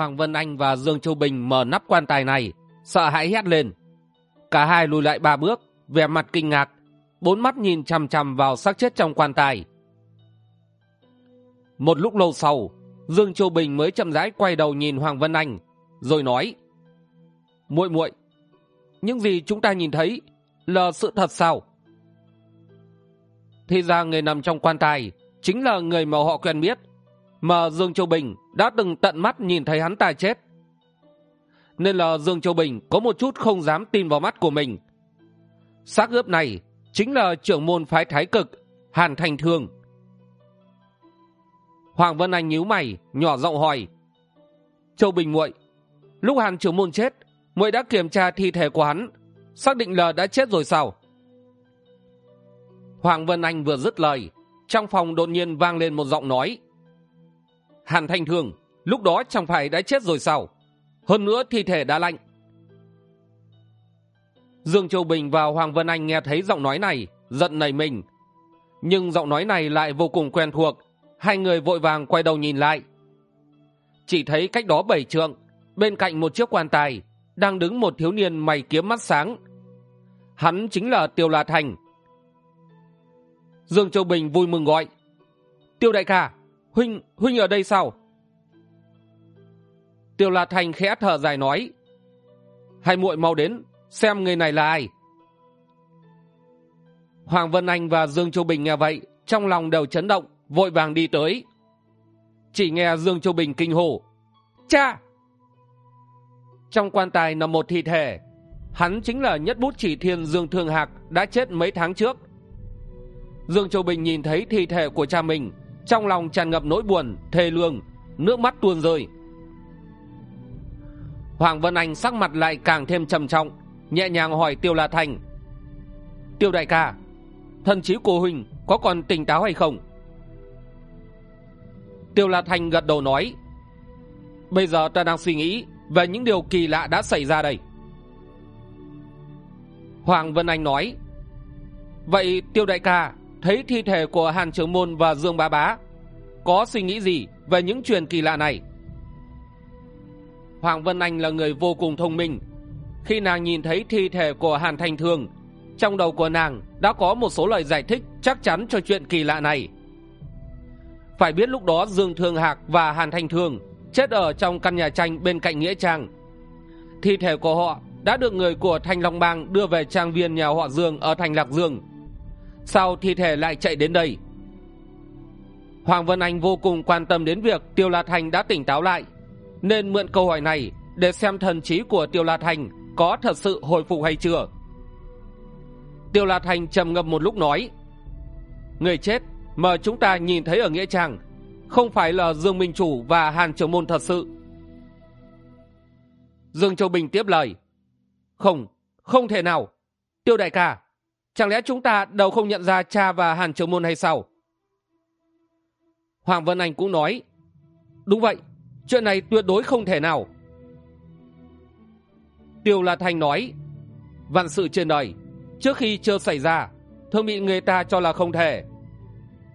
hoàng vân anh và dương châu bình mở nắp quan tài này, sợ hãi hét lên. Cả hai lùi lại ba bước, vẻ mặt kinh ngạc, bốn mắt nhìn chằm chằm vào xác chết trong quan tài. Một lúc lâu sau, dương châu bình mới chậm rãi quay đầu nhìn hoàng vân anh, rồi nói, muội muội, những gì chúng ta nhìn thấy là sự thật sao? Thì ra người nằm trong quan tài chính là người mà họ quen biết, mà dương châu bình đã từng tận mắt nhìn thấy hắn ta chết. Nên là dương châu bình có một chút không dám tin vào mắt của mình. Xác ướp này chính là trưởng môn phái thái cực, hàn thành thương. Hoàng vân anh nhíu mày, nhỏ giọng hỏi, châu bình muội, lúc hàn trưởng môn chết, muội đã kiểm tra thi thể của hắn, xác định là đã chết rồi sao? Hoàng vân anh vừa dứt lời, trong phòng đột nhiên vang lên một giọng nói hàn thanh thương, lúc đó chẳng phải đã chết rồi sao? Hơn nữa thi thể đã lạnh. Dương châu bình và hoàng vân anh nghe thấy giọng nói này, giận nảy mình. Nhưng giọng nói này lại vô cùng quen thuộc. Hai người vội vàng quay đầu nhìn lại. Chỉ thấy cách đó bảy trượng, bên cạnh một chiếc quan tài, đang đứng một thiếu niên mày kiếm mắt sáng. Hắn chính là tiêu la thành. Dương châu bình vui mừng gọi. Tiêu đại ca huynh huynh ở đây sao? Tiêu la thành khẽ thở dài nói, hai muội mau đến, xem người này là ai. Hoàng vân anh và dương châu bình nghe vậy, trong lòng đều chấn động, vội vàng đi tới. Chỉ nghe dương châu bình kinh hô, cha! Trong quan tài nằm một thi thể, hắn chính là nhất bút chỉ thiên dương thương hạc đã chết mấy tháng trước. Dương châu bình nhìn thấy thi thể của cha mình trong lòng tràn ngập nỗi buồn, thê lương, nước mắt tuôn rơi. Hoàng vân anh sắc mặt lại càng thêm trầm trọng, nhẹ nhàng hỏi tiêu la thành. Tiêu đại ca, thần trí của huynh có còn tỉnh táo hay không? Tiêu la thành gật đầu nói, bây giờ ta đang suy nghĩ về những điều kỳ lạ đã xảy ra đây. Hoàng vân anh nói, vậy, tiêu đại ca thấy thi thể của hàn trưởng môn và dương bá bá, có suy nghĩ gì về những chuyện kỳ lạ này? Hoàng vân anh là người vô cùng thông minh. Khi nàng nhìn thấy thi thể của hàn thanh thương trong đầu của nàng đã có một số lời giải thích chắc chắn cho chuyện kỳ lạ này. Phải biết lúc đó dương thương hạc và hàn thanh thương chết ở trong căn nhà tranh bên cạnh nghĩa trang. Thi thể của họ đã được người của thanh long bang đưa về trang viên nhà họ dương ở thành lạc dương sao thi thể lại chạy đến đây? Hoàng vân anh vô cùng quan tâm đến việc tiêu la thành đã tỉnh táo lại, nên mượn câu hỏi này để xem thần trí của tiêu la thành có thật sự hồi phục hay chưa. Tiêu la thành trầm ngâm một lúc nói, người chết mà chúng ta nhìn thấy ở nghĩa trang không phải là dương minh chủ và hàn trưởng môn thật sự. Dương châu bình tiếp lời, không không thể nào. Tiêu đại ca chẳng lẽ chúng ta đâu không nhận ra cha và hàn trưởng môn hay sao? Hoàng vân anh cũng nói, đúng vậy, chuyện này tuyệt đối không thể nào. Tiêu la thành nói, vạn sự trên đời, trước khi chưa xảy ra thường bị người ta cho là không thể.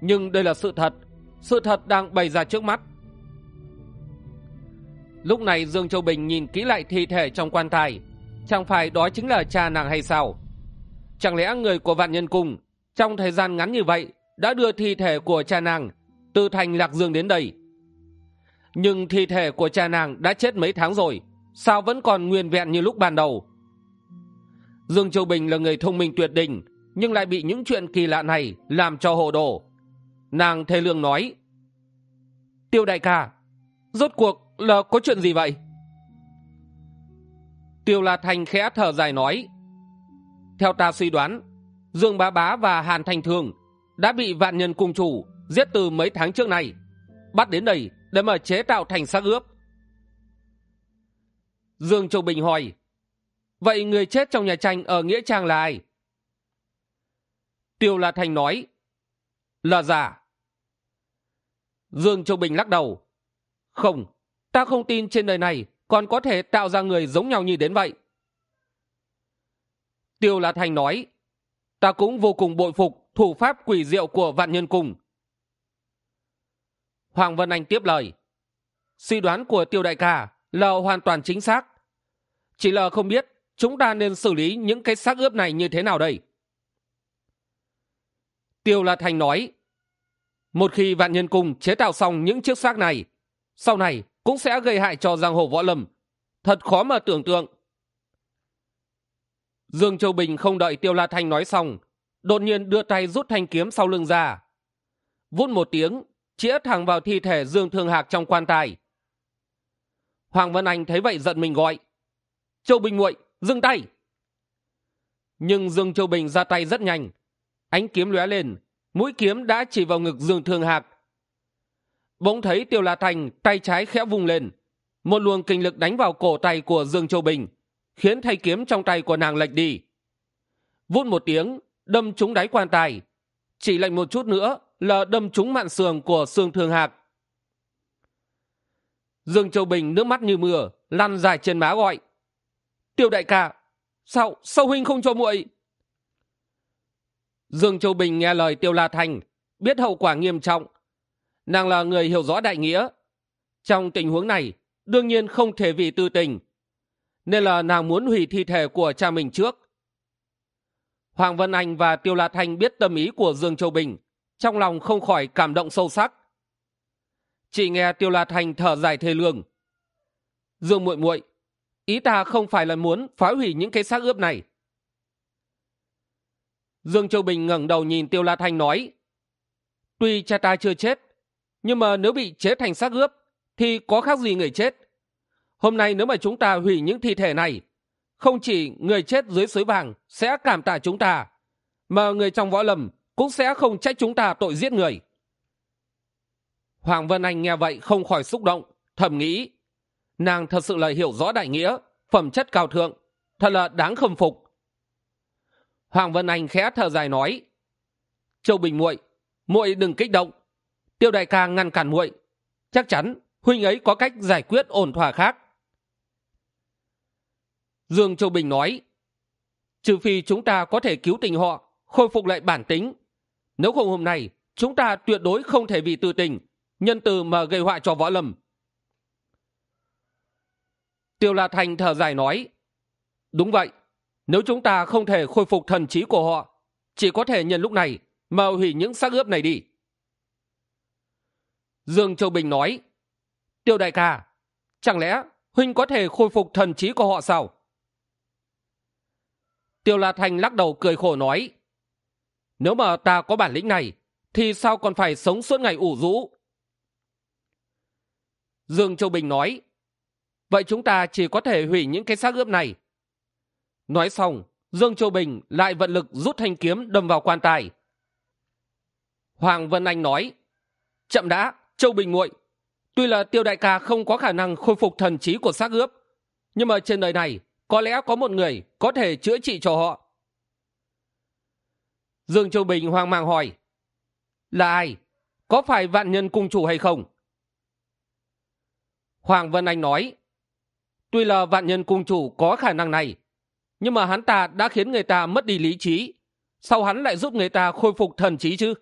Nhưng đây là sự thật sự thật đang bày ra trước mắt. Lúc này dương châu bình nhìn kỹ lại thi thể trong quan tài, chẳng phải đó chính là cha nàng hay sao? Chẳng lẽ người của vạn nhân cung, trong thời gian ngắn như vậy, đã đưa thi thể của cha nàng từ thành lạc dương đến đây? Nhưng thi thể của cha nàng đã chết mấy tháng rồi, sao vẫn còn nguyên vẹn như lúc ban đầu? Dương châu bình là người thông minh tuyệt đỉnh, nhưng lại bị những chuyện kỳ lạ này làm cho hồ đồ. Nàng thê lương nói, tiêu đại ca, rốt cuộc là có chuyện gì vậy? Tiêu la thành khẽ thở dài nói theo ta suy đoán, dương bá bá và hàn thành thường đã bị vạn nhân cung chủ giết từ mấy tháng trước này bắt đến đây để mà chế tạo thành xác ướp. Dương châu bình hỏi, vậy người chết trong nhà tranh ở nghĩa trang là ai? Tiêu la thành nói, là giả dương châu bình lắc đầu, không, ta không tin trên đời này còn có thể tạo ra người giống nhau như đến vậy tiêu la thành nói, ta cũng vô cùng bội phục thủ pháp quỷ diệu của vạn nhân Cung. hoàng vân anh tiếp lời, suy đoán của tiêu đại ca là hoàn toàn chính xác. Chỉ là không biết chúng ta nên xử lý những cái xác ướp này như thế nào đây. Tiêu la thành nói, một khi vạn nhân cung chế tạo xong những chiếc xác này, sau này cũng sẽ gây hại cho giang hồ võ lâm. Thật khó mà tưởng tượng dương châu bình không đợi tiêu la thanh nói xong, đột nhiên đưa tay rút thanh kiếm sau lưng ra. Vút một tiếng, chĩa thẳng vào thi thể dương thương hạc trong quan tài. Hoàng vân anh thấy vậy giận mình gọi, châu bình nguội dừng tay! Nhưng dương châu bình ra tay rất nhanh, ánh kiếm lóe lên, mũi kiếm đã chỉ vào ngực dương thương hạc. Bỗng thấy tiêu la thành tay trái khẽ vung lên, một luồng kinh lực đánh vào cổ tay của dương châu bình khiến thanh kiếm trong tay của nàng lệch đi. Vút một tiếng, đâm trúng đáy quan tài. Chỉ lệnh một chút nữa là đâm trúng mạn sườn của xương thương hạc. Dương châu bình nước mắt như mưa, lăn dài trên má gọi. Tiêu đại ca, sao sao huynh không cho muội? Dương châu bình nghe lời tiêu la thành, biết hậu quả nghiêm trọng. Nàng là người hiểu rõ đại nghĩa. Trong tình huống này, đương nhiên không thể vì tư tình nên là nàng muốn hủy thi thể của cha mình trước. Hoàng vân anh và tiêu la thanh biết tâm ý của dương châu bình, trong lòng không khỏi cảm động sâu sắc. Chị nghe tiêu la thanh thở dài thê lương. Dương muội muội, ý ta không phải là muốn phá hủy những cái xác ướp này. Dương châu bình ngẩng đầu nhìn tiêu la thanh nói, tuy cha ta chưa chết, nhưng mà nếu bị chế thành xác ướp thì có khác gì người chết hôm nay nếu mà chúng ta hủy những thi thể này, không chỉ người chết dưới suối vàng sẽ cảm tạ chúng ta, mà người trong võ lâm cũng sẽ không trách chúng ta tội giết người. Hoàng vân anh nghe vậy không khỏi xúc động, thầm nghĩ, nàng thật sự là hiểu rõ đại nghĩa, phẩm chất cao thượng, thật là đáng khâm phục. Hoàng vân anh khẽ thở dài nói, châu bình muội muội đừng kích động. Tiêu đại ca ngăn cản muội. Chắc chắn huynh ấy có cách giải quyết ổn thỏa khác dương châu bình nói, trừ phi chúng ta có thể cứu tình họ, khôi phục lại bản tính. Nếu không hôm nay, chúng ta tuyệt đối không thể vì tư tình, nhân từ mà gây họa cho võ lâm. Tiêu la thành thở dài nói, đúng vậy, nếu chúng ta không thể khôi phục thần trí của họ, chỉ có thể nhân lúc này mà hủy những xác ướp này đi. Dương châu bình nói, tiêu đại ca, chẳng lẽ huynh có thể khôi phục thần trí của họ sao? Tiêu la thành lắc đầu cười khổ nói, nếu mà ta có bản lĩnh này, thì sao còn phải sống suốt ngày ủ rũ? Dương châu bình nói, vậy chúng ta chỉ có thể hủy những cái xác ướp này. Nói xong, dương châu bình lại vận lực rút thanh kiếm đâm vào quan tài. Hoàng vân anh nói, chậm đã, châu bình nguội. tuy là tiêu đại ca không có khả năng khôi phục thần trí của xác ướp, nhưng mà trên đời này có lẽ có một người có thể chữa trị cho họ. Dương châu bình hoang mang hỏi, là ai? Có phải vạn nhân cung chủ hay không? Hoàng vân anh nói, tuy là vạn nhân cung chủ có khả năng này, nhưng mà hắn ta đã khiến người ta mất đi lý trí. Sau hắn lại giúp người ta khôi phục thần trí chứ?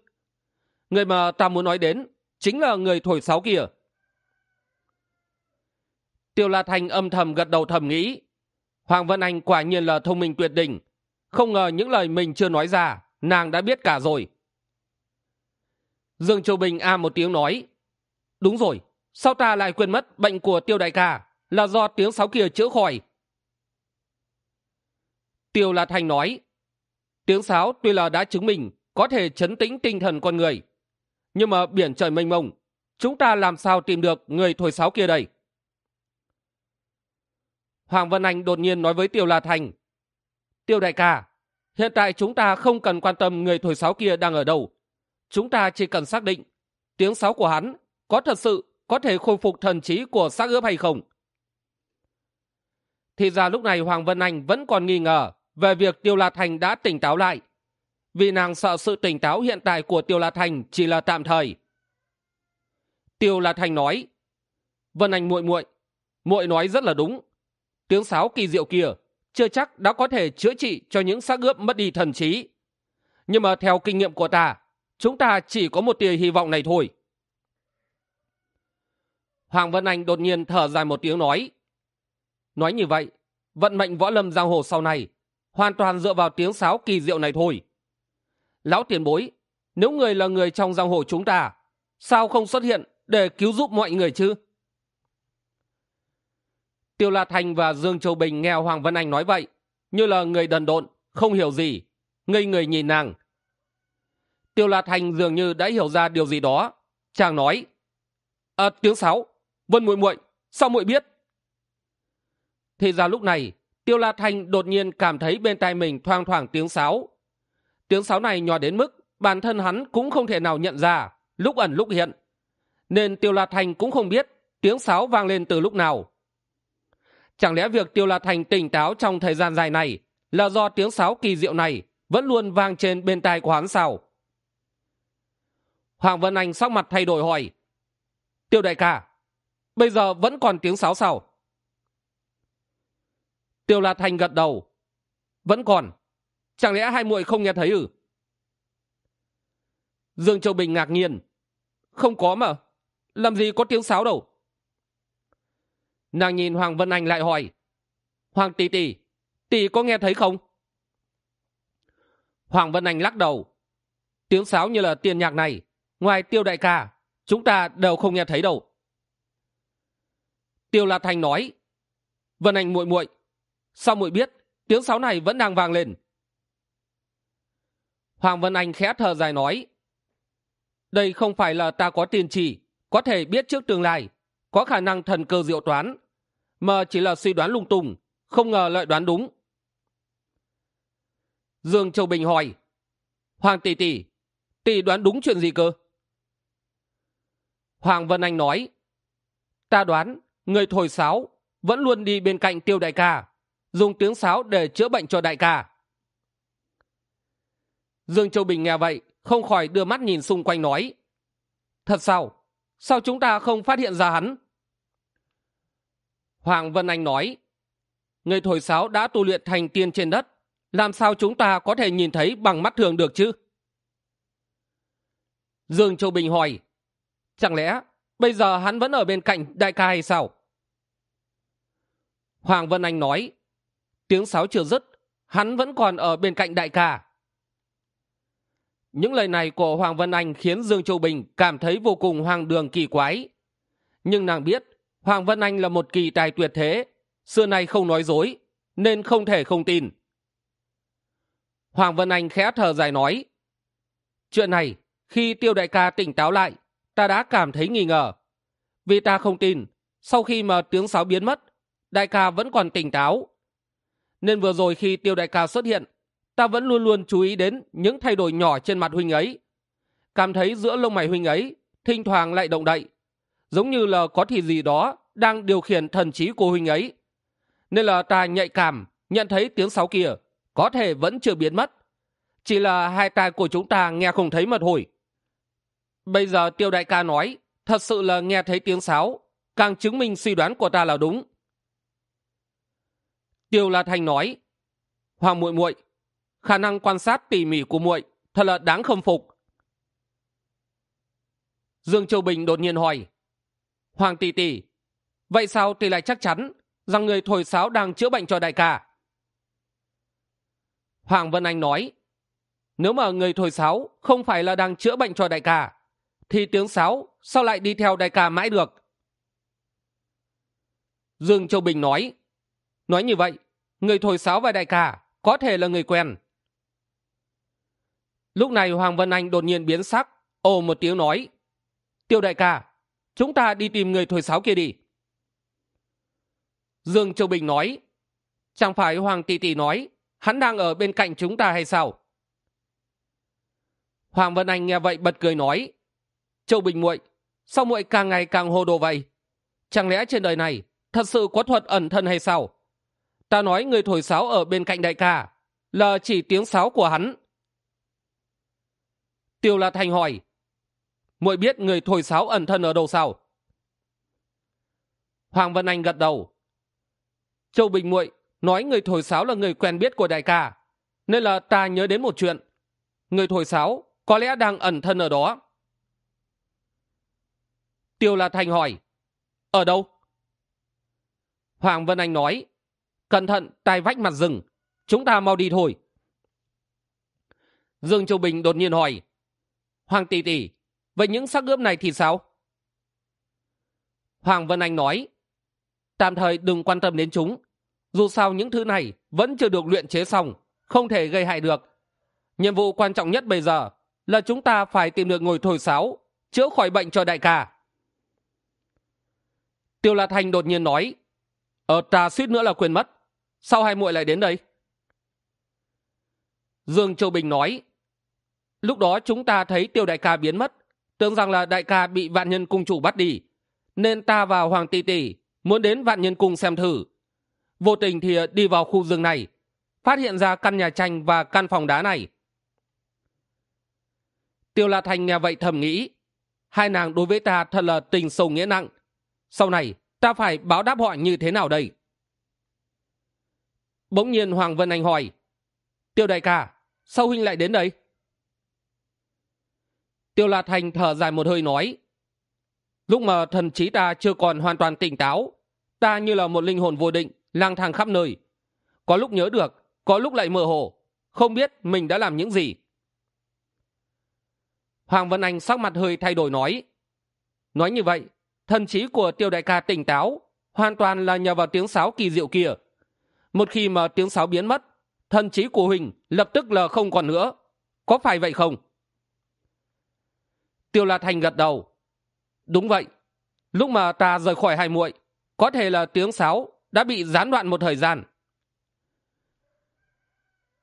Người mà ta muốn nói đến chính là người thổi sáo kia. Tiêu la thành âm thầm gật đầu thầm nghĩ hoàng vân anh quả nhiên là thông minh tuyệt đỉnh. Không ngờ những lời mình chưa nói ra, nàng đã biết cả rồi. Dương châu bình a một tiếng nói, đúng rồi, sao ta lại quên mất bệnh của tiêu đại ca là do tiếng sáo kia chữa khỏi? Tiêu la thành nói, tiếng sáo tuy là đã chứng minh có thể chấn tĩnh tinh thần con người, nhưng mà biển trời mênh mông, chúng ta làm sao tìm được người thổi sáo kia đây? Hoàng vân anh đột nhiên nói với tiêu la thành, tiêu đại ca, hiện tại chúng ta không cần quan tâm người thổi sáo kia đang ở đâu. Chúng ta chỉ cần xác định tiếng sáo của hắn có thật sự có thể khôi phục thần trí của xác ướp hay không. Thì ra lúc này hoàng vân anh vẫn còn nghi ngờ về việc tiêu la thành đã tỉnh táo lại, vì nàng sợ sự tỉnh táo hiện tại của tiêu la thành chỉ là tạm thời. Tiêu la thành nói, vân anh muội muội muội nói rất là đúng tiếng sáo kỳ diệu kia chưa chắc đã có thể chữa trị cho những xác ướp mất đi thần trí. Nhưng mà theo kinh nghiệm của ta, chúng ta chỉ có một tia hy vọng này thôi. Hoàng vân anh đột nhiên thở dài một tiếng nói. Nói như vậy, vận mệnh võ lâm giang hồ sau này hoàn toàn dựa vào tiếng sáo kỳ diệu này thôi. Lão tiền bối, nếu người là người trong giang hồ chúng ta, sao không xuất hiện để cứu giúp mọi người chứ? Tiêu la thành và dương châu bình nghe hoàng vân anh nói vậy như là người đần độn không hiểu gì ngây người nhìn nàng. Tiêu la thành dường như đã hiểu ra điều gì đó. Chàng nói à, tiếng sáu vân muội muội sao muội biết? Thì ra lúc này tiêu la Thanh đột nhiên cảm thấy bên tai mình thoang thoảng tiếng sáo. Tiếng sáo này nhỏ đến mức bản thân hắn cũng không thể nào nhận ra lúc ẩn lúc hiện. Nên tiêu la Thanh cũng không biết tiếng sáo vang lên từ lúc nào chẳng lẽ việc tiêu la thành tỉnh táo trong thời gian dài này là do tiếng sáo kỳ diệu này vẫn luôn vang trên bên tai của hắn sao? Hoàng vân anh sắc mặt thay đổi hỏi. Tiêu đại ca, bây giờ vẫn còn tiếng sáo sao? Tiêu la thành gật đầu. Vẫn còn. Chẳng lẽ hai muội không nghe thấy ư? Dương châu bình ngạc nhiên. Không có mà. Làm gì có tiếng sáo đâu nàng nhìn hoàng vân anh lại hỏi, hoàng tỷ tỷ tỷ có nghe thấy không? Hoàng vân anh lắc đầu, tiếng sáo như là tiền nhạc này, ngoài tiêu đại ca, chúng ta đều không nghe thấy đâu. Tiêu la thành nói, vân anh muội muội, sao muội biết tiếng sáo này vẫn đang vang lên? Hoàng vân anh khẽ thở dài nói, đây không phải là ta có tiền chỉ có thể biết trước tương lai, có khả năng thần cơ diệu toán mà chỉ là suy đoán lung tung, không ngờ lại đoán đúng. Dương châu bình hỏi, hoàng tỷ tỷ tỷ đoán đúng chuyện gì cơ? Hoàng vân anh nói, ta đoán người thổi sáo vẫn luôn đi bên cạnh tiêu đại ca, dùng tiếng sáo để chữa bệnh cho đại ca. Dương châu bình nghe vậy, không khỏi đưa mắt nhìn xung quanh nói, thật sao? Sao chúng ta không phát hiện ra hắn? Hoàng vân anh nói, người thổi sáo đã tu luyện thành tiên trên đất, làm sao chúng ta có thể nhìn thấy bằng mắt thường được chứ? Dương châu bình hỏi, chẳng lẽ bây giờ hắn vẫn ở bên cạnh đại ca hay sao? Hoàng vân anh nói, tiếng sáo chưa dứt, hắn vẫn còn ở bên cạnh đại ca. Những lời này của hoàng vân anh khiến dương châu bình cảm thấy vô cùng hoang đường kỳ quái. Nhưng nàng biết hoàng vân anh là một kỳ tài tuyệt thế, xưa nay không nói dối, nên không thể không tin. Hoàng vân anh khẽ thở dài nói, chuyện này, khi tiêu đại ca tỉnh táo lại, ta đã cảm thấy nghi ngờ. Vì ta không tin, sau khi mà tiếng sáo biến mất, đại ca vẫn còn tỉnh táo. Nên vừa rồi khi tiêu đại ca xuất hiện, ta vẫn luôn luôn chú ý đến những thay đổi nhỏ trên mặt huynh ấy. Cảm thấy giữa lông mày huynh ấy, thỉnh thoảng lại động đậy giống như là có thì gì đó đang điều khiển thần trí cô huynh ấy. Nên là ta nhạy cảm, nhận thấy tiếng sáo kia, có thể vẫn chưa biến mất. Chỉ là hai tai của chúng ta nghe không thấy mật hồi bây giờ tiêu đại ca nói, thật sự là nghe thấy tiếng sáo, càng chứng minh suy đoán của ta là đúng. Tiêu la thành nói, hoàng muội muội, khả năng quan sát tỉ mỉ của muội thật là đáng khâm phục. Dương châu bình đột nhiên hỏi hoàng tỷ tỷ, vậy sao tỷ lại chắc chắn rằng người thổi sáo đang chữa bệnh cho đại ca? Hoàng vân anh nói, nếu mà người thổi sáo không phải là đang chữa bệnh cho đại ca, thì tiếng sáo sao lại đi theo đại ca mãi được? Dương châu bình nói nói như vậy, người thổi sáo và đại ca có thể là người quen. Lúc này hoàng vân anh đột nhiên biến sắc, ồ một tiếng nói, tiêu đại ca chúng ta đi tìm người thổi sáo kia đi. Dương châu bình nói, chẳng phải hoàng tỷ tỷ nói, hắn đang ở bên cạnh chúng ta hay sao? Hoàng vân anh nghe vậy bật cười nói, châu bình muội, sao muội càng ngày càng hồ đồ vậy? Chẳng lẽ trên đời này thật sự có thuật ẩn thân hay sao? Ta nói người thổi sáo ở bên cạnh đại ca là chỉ tiếng sáo của hắn. Tiêu la thành hỏi muội biết người thổi sáo ẩn thân ở đâu sao hoàng vân anh gật đầu. Châu bình muội nói người thổi sáo là người quen biết của đại ca, nên là ta nhớ đến một chuyện. Người thổi sáo có lẽ đang ẩn thân ở đó. Tiêu la thành hỏi, ở đâu? Hoàng vân anh nói, cẩn thận, tai vách mặt rừng, chúng ta mau đi thôi. Dương châu bình đột nhiên hỏi, hoàng tỷ tỷ vậy những xác ướp này thì sao? Hoàng vân anh nói, tạm thời đừng quan tâm đến chúng. Dù sao những thứ này vẫn chưa được luyện chế xong, không thể gây hại được. Nhiệm vụ quan trọng nhất bây giờ là chúng ta phải tìm được ngồi thổi sáo, chữa khỏi bệnh cho đại ca. Tiêu la thanh đột nhiên nói ờ ta suýt nữa là quên mất. Sao hai muội lại đến đây? Dương châu bình nói, lúc đó chúng ta thấy tiêu đại ca biến mất tưởng rằng là đại ca bị vạn nhân cung chủ bắt đi, nên ta và hoàng tỷ tỷ muốn đến vạn nhân cung xem thử. Vô tình thì à, đi vào khu rừng này, phát hiện ra căn nhà tranh và căn phòng đá này. Tiêu la thành nghe vậy thầm nghĩ, hai nàng đối với ta thật là tình sâu nghĩa nặng. Sau này, ta phải báo đáp họ như thế nào đây? Bỗng nhiên hoàng vân anh hỏi, tiêu đại ca, sao huynh lại đến đây? Tiêu la thành thở dài một hơi nói, lúc mà thần trí ta chưa còn hoàn toàn tỉnh táo, ta như là một linh hồn vô định, lang thang khắp nơi. Có lúc nhớ được, có lúc lại mơ hồ, không biết mình đã làm những gì. Hoàng vân anh sắc mặt hơi thay đổi nói nói như vậy, thần trí của tiêu đại ca tỉnh táo, hoàn toàn là nhờ vào tiếng sáo kỳ diệu kia. Một khi mà tiếng sáo biến mất, thần trí của huỳnh lập tức là không còn nữa. Có phải vậy không? Tiêu la thành gật đầu. Đúng vậy. Lúc mà ta rời khỏi hai muội, có thể là tiếng sáo đã bị gián đoạn một thời gian.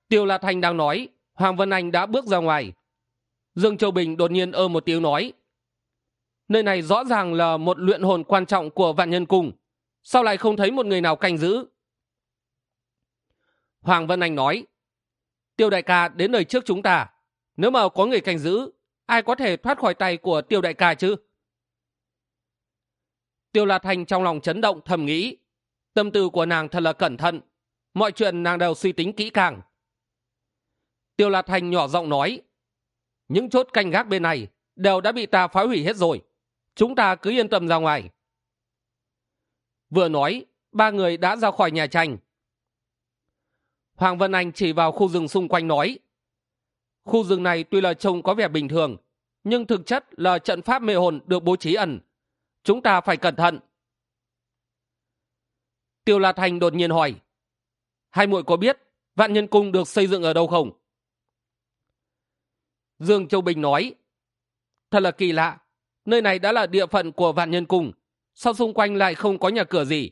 Tiêu la thành đang nói, hoàng vân anh đã bước ra ngoài. Dương châu bình đột nhiên ơ một tiếng nói, nơi này rõ ràng là một luyện hồn quan trọng của vạn nhân cung. Sao lại không thấy một người nào canh giữ? Hoàng vân anh nói, tiêu đại ca đến đời trước chúng ta. Nếu mà có người canh giữ ai có thể thoát khỏi tay của tiêu đại ca chứ? Tiêu la thành trong lòng chấn động, thầm nghĩ. Tâm tư của nàng thật là cẩn thận. Mọi chuyện nàng đều suy tính kỹ càng. Tiêu la thành nhỏ giọng nói, những chốt canh gác bên này đều đã bị ta phá hủy hết rồi. Chúng ta cứ yên tâm ra ngoài. Vừa nói, ba người đã ra khỏi nhà tranh. Hoàng vân anh chỉ vào khu rừng xung quanh nói khu rừng này tuy là trông có vẻ bình thường, nhưng thực chất là trận pháp mê hồn được bố trí ẩn. Chúng ta phải cẩn thận. Tiêu la thành đột nhiên hỏi, hai muội có biết vạn nhân cung được xây dựng ở đâu không? Dương châu bình nói, thật là kỳ lạ, nơi này đã là địa phận của vạn nhân cung, sao xung quanh lại không có nhà cửa gì?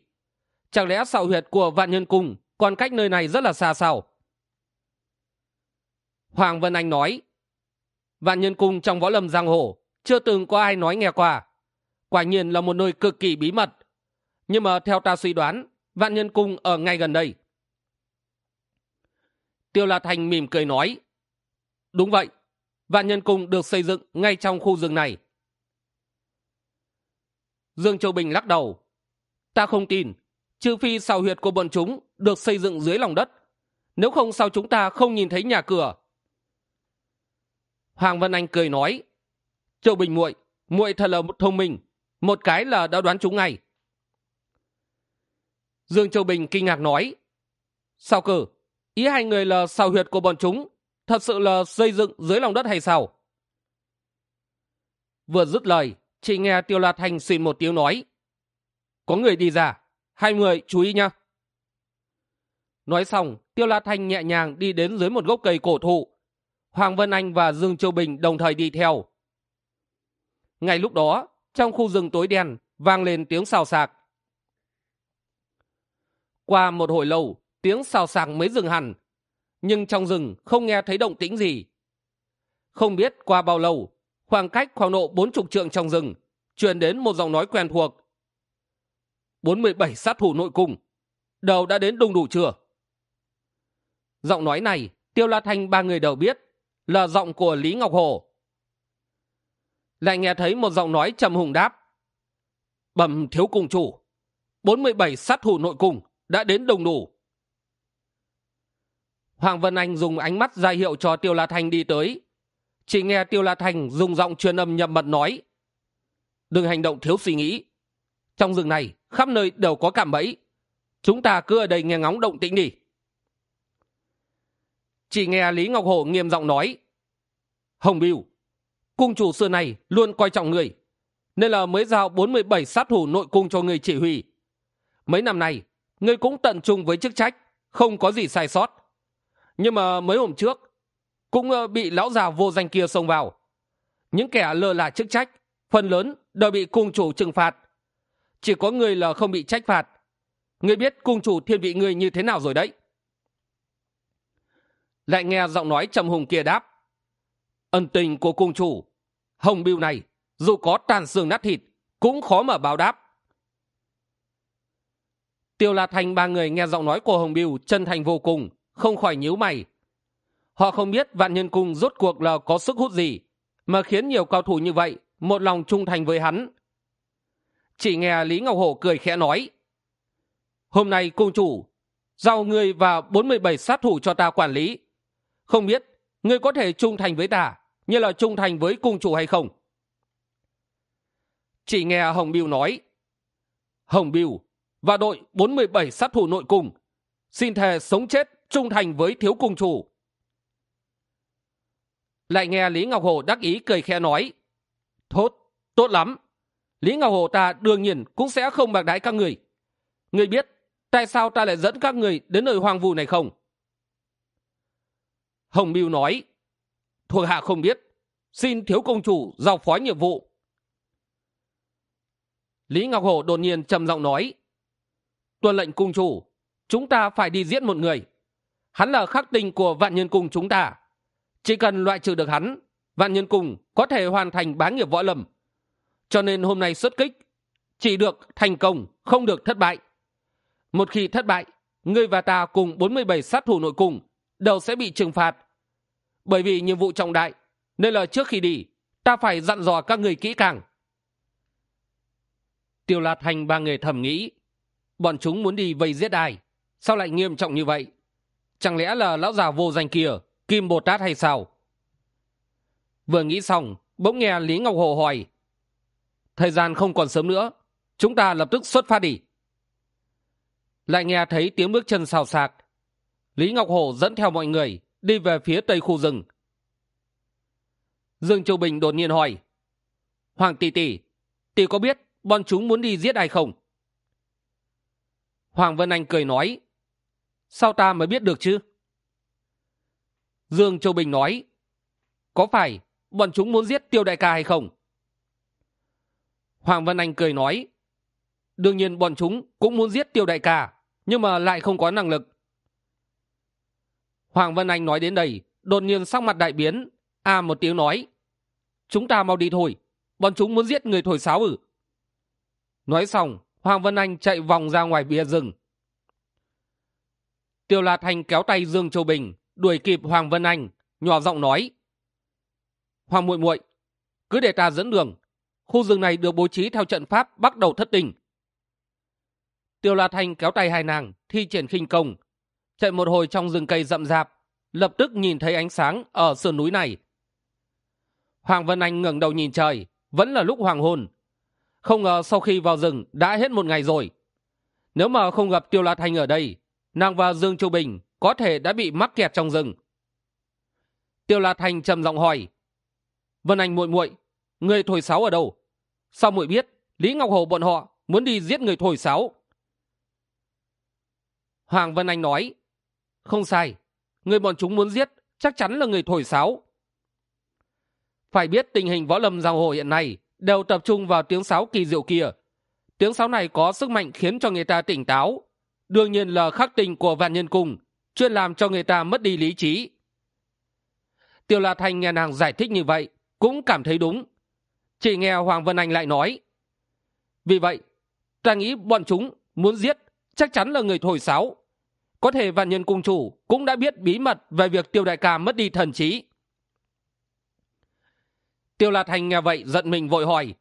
Chẳng lẽ sạo huyệt của vạn nhân cung còn cách nơi này rất là xa sao hoàng vân anh nói, vạn nhân cung trong võ lâm giang hồ chưa từng có ai nói nghe qua. Quả nhiên là một nơi cực kỳ bí mật. Nhưng mà theo ta suy đoán, vạn nhân cung ở ngay gần đây. Tiêu la thành mỉm cười nói, đúng vậy, vạn nhân cung được xây dựng ngay trong khu rừng này. Dương châu bình lắc đầu, ta không tin, trừ phi xào huyệt của bọn chúng được xây dựng dưới lòng đất. Nếu không sao chúng ta không nhìn thấy nhà cửa hoàng vân anh cười nói, châu bình muội muội thật là một thông minh, một cái là đã đoán chúng ngay. Dương châu bình kinh ngạc nói, sao cơ? Ý hai người là sao huyệt của bọn chúng, thật sự là xây dựng dưới lòng đất hay sao? Vừa dứt lời, chị nghe tiêu la thanh xì một tiếng nói, có người đi ra, hai người chú ý nhé nói xong, tiêu la thanh nhẹ nhàng đi đến dưới một gốc cây cổ thụ hoàng vân anh và dương châu bình đồng thời đi theo. Ngay lúc đó, trong khu rừng tối đen, vang lên tiếng xào xạc. Qua một hồi lâu, tiếng xào xạc mới dừng hẳn, nhưng trong rừng không nghe thấy động tĩnh gì. Không biết qua bao lâu, khoảng cách khoảng độ bốn chục trượng trong rừng, truyền đến một giọng nói quen thuộc. Bốn mươi bảy sát thủ nội cung, đầu đã đến đông đủ chưa? Giọng nói này, tiêu la thanh ba người đều biết là giọng của lý ngọc hồ. Lại nghe thấy một giọng nói trầm hùng đáp. Bẩm thiếu cung chủ, bốn mươi bảy sát thủ nội cung đã đến đồng đủ. Hoàng vân anh dùng ánh mắt ra hiệu cho tiêu la thanh đi tới. Chỉ nghe tiêu la thanh dùng giọng truyền âm nhậm mật nói. Đừng hành động thiếu suy nghĩ. Trong rừng này, khắp nơi đều có cảm bẫy. Chúng ta cứ ở đây nghe ngóng động tĩnh đi chỉ nghe lý ngọc hổ nghiêm giọng nói, hồng biêu cung chủ xưa này luôn coi trọng người, nên là mới giao bốn mươi bảy sát thủ nội cung cho người chỉ huy. Mấy năm nay, người cũng tận trung với chức trách, không có gì sai sót. Nhưng mà mấy hôm trước, cũng ờ, bị lão già vô danh kia xông vào. Những kẻ lơ là chức trách, phần lớn đều bị cung chủ trừng phạt. Chỉ có người là không bị trách phạt. Người biết cung chủ thiên vị người như thế nào rồi đấy lại nghe giọng nói trầm hùng kia đáp. Ân tình của cung chủ, hồng biêu này, dù có tàn xương nát thịt, cũng khó mà báo đáp. Tiêu la thành ba người nghe giọng nói của hồng biêu chân thành vô cùng, không khỏi nhíu mày. Họ không biết vạn nhân cung rốt cuộc là có sức hút gì, mà khiến nhiều cao thủ như vậy một lòng trung thành với hắn. Chỉ nghe lý ngọc hổ cười khẽ nói, hôm nay, cung chủ, giao ngươi và bốn mươi bảy sát thủ cho ta quản lý không biết ngươi có thể trung thành với ta như là trung thành với cung chủ hay không? Chỉ nghe hồng biêu nói, hồng biêu và đội bốn mươi bảy sát thủ nội cung xin thề sống chết trung thành với thiếu cung chủ. Lại nghe lý ngọc hồ đắc ý cười khe nói thốt tốt lắm. Lý ngọc hồ ta đương nhiên cũng sẽ không bạc đái các người. Người biết tại sao ta lại dẫn các người đến nơi hoang vu này không? Hồng biêu nói, thuộc hạ không biết, xin thiếu công chủ giao phó nhiệm vụ. Lý ngọc hồ đột nhiên trầm giọng nói, tuân lệnh cung chủ, chúng ta phải đi giết một người. Hắn là khắc tinh của vạn nhân cung chúng ta. Chỉ cần loại trừ được hắn, vạn nhân cung có thể hoàn thành bá nghiệp võ lâm. Cho nên hôm nay xuất kích, chỉ được thành công, không được thất bại. Một khi thất bại, ngươi và ta cùng bốn mươi bảy sát thủ nội cung đều sẽ bị trừng phạt. Bởi vì nhiệm vụ trọng đại, nên là trước khi đi, ta phải dặn dò các người kỹ càng. Tiêu Lạt thành ba người thầm nghĩ, bọn chúng muốn đi vây giết ai? Sao lại nghiêm trọng như vậy? Chẳng lẽ là lão già vô danh kia, kim bồ tát hay sao? Vừa nghĩ xong, bỗng nghe lý ngọc hồ hỏi, thời gian không còn sớm nữa, chúng ta lập tức xuất phát đi. Lại nghe thấy tiếng bước chân xào xạc lý ngọc Hổ dẫn theo mọi người đi về phía tây khu rừng. Dương châu bình đột nhiên hỏi, hoàng tỷ tỷ tỷ có biết bọn chúng muốn đi giết ai không? Hoàng vân anh cười nói, sao ta mới biết được chứ? Dương châu bình nói, có phải bọn chúng muốn giết tiêu đại ca hay không? Hoàng vân anh cười nói, đương nhiên bọn chúng cũng muốn giết tiêu đại ca, nhưng mà lại không có năng lực hoàng vân anh nói đến đây, đột nhiên sắc mặt đại biến. A một tiếng nói, chúng ta mau đi thôi, bọn chúng muốn giết người thổi sáo ử nói xong, hoàng vân anh chạy vòng ra ngoài bìa rừng. Tiêu la thanh kéo tay dương châu bình, đuổi kịp hoàng vân anh, nhỏ giọng nói, hoàng muội muội, cứ để ta dẫn đường, khu rừng này được bố trí theo trận pháp bắt đầu thất tình tiêu la thanh kéo tay hai nàng thi triển khinh công chạy một hồi trong rừng cây rậm rạp, lập tức nhìn thấy ánh sáng ở sườn núi này. Hoàng vân anh ngẩng đầu nhìn trời, vẫn là lúc hoàng hôn. Không ngờ sau khi vào rừng đã hết một ngày rồi. Nếu mà không gặp tiêu la thanh ở đây, nàng và dương châu bình có thể đã bị mắc kẹt trong rừng. Tiêu la thanh trầm giọng hỏi, vân anh muội muội, người thổi sáo ở đâu? Sao muội biết lý ngọc hồ bọn họ muốn đi giết người thổi sáo? Hoàng vân anh nói không sai. Người bọn chúng muốn giết, chắc chắn là người thổi sáo. Phải biết tình hình võ lâm giang hồ hiện nay đều tập trung vào tiếng sáo kỳ diệu kia. Tiếng sáo này có sức mạnh khiến cho người ta tỉnh táo. Đương nhiên là khắc tình của vạn nhân cung, chuyên làm cho người ta mất đi lý trí. Tiêu la thanh nghe nàng giải thích như vậy cũng cảm thấy đúng. Chỉ nghe hoàng vân anh lại nói, vì vậy, ta nghĩ bọn chúng muốn giết, chắc chắn là người thổi sáo có thể vạn nhân cung chủ cũng đã biết bí mật về việc tiêu đại ca mất đi thần trí. Tiêu la thành nghe vậy giận mình vội hỏi,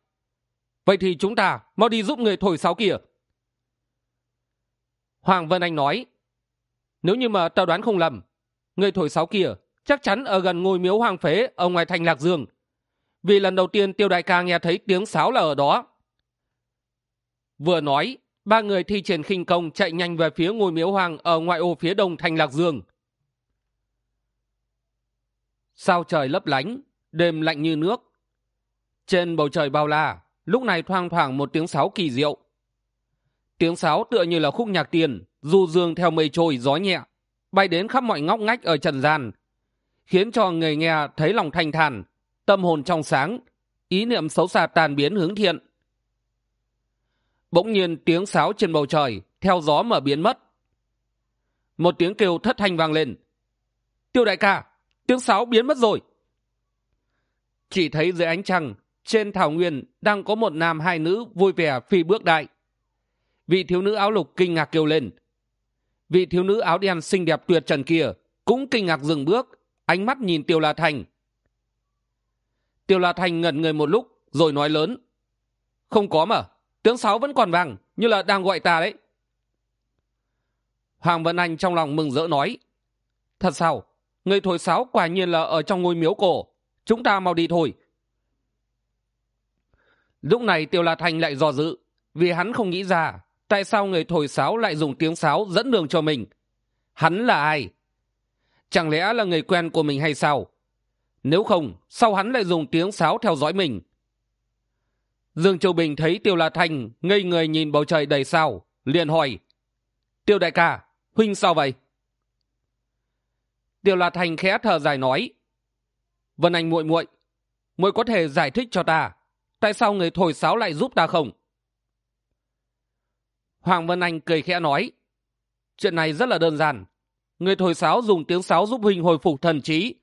vậy thì chúng ta mau đi giúp người thổi sáo kìa. Hoàng vân anh nói, nếu như mà tao đoán không lầm, người thổi sáo kia chắc chắn ở gần ngôi miếu hoàng phế ở ngoài thành lạc dương. Vì lần đầu tiên tiêu đại ca nghe thấy tiếng sáo là ở đó. Vừa nói ba người thi triển khinh công chạy nhanh về phía ngôi miếu hoàng ở ngoại ô phía đông thành lạc dương. Sao trời lấp lánh, đêm lạnh như nước. Trên bầu trời bao la, lúc này thoang thoảng một tiếng sáo kỳ diệu. Tiếng sáo tựa như là khúc nhạc tiền, du dương theo mây trôi, gió nhẹ, bay đến khắp mọi ngóc ngách ở trần gian, khiến cho người nghe thấy lòng thanh thản, tâm hồn trong sáng, ý niệm xấu xa tàn biến hướng thiện bỗng nhiên tiếng sáo trên bầu trời, theo gió mà biến mất. Một tiếng kêu thất thanh vang lên. Tiêu đại ca, tiếng sáo biến mất rồi. Chỉ thấy dưới ánh trăng, trên thảo nguyên đang có một nam hai nữ vui vẻ phi bước đại. Vị thiếu nữ áo lục kinh ngạc kêu lên. Vị thiếu nữ áo đen xinh đẹp tuyệt trần kia cũng kinh ngạc dừng bước, ánh mắt nhìn tiêu la thành. Tiêu la thành ngẩn người một lúc, rồi nói lớn. Không có mà tiếng sáu vẫn còn vàng, như là đang gọi ta đấy. Hoàng vân anh trong lòng mừng rỡ nói, thật sao? Người thổi sáo quả nhiên là ở trong ngôi miếu cổ. Chúng ta mau đi thôi. Lúc này tiêu la thành lại dò dự, vì hắn không nghĩ ra tại sao người thổi sáo lại dùng tiếng sáo dẫn đường cho mình. Hắn là ai? Chẳng lẽ là người quen của mình hay sao? Nếu không, sao hắn lại dùng tiếng sáo theo dõi mình? Dương châu bình thấy tiêu la thành ngây người nhìn bầu trời đầy sao, liền hỏi, tiêu đại ca, huynh sao vậy? Tiêu la thành khẽ thở dài nói, vân anh muội muội muội có thể giải thích cho ta, tại sao người thổi sáo lại giúp ta không? Hoàng vân anh cười khẽ nói, chuyện này rất là đơn giản. Người thổi sáo dùng tiếng sáo giúp huynh hồi phục thần trí.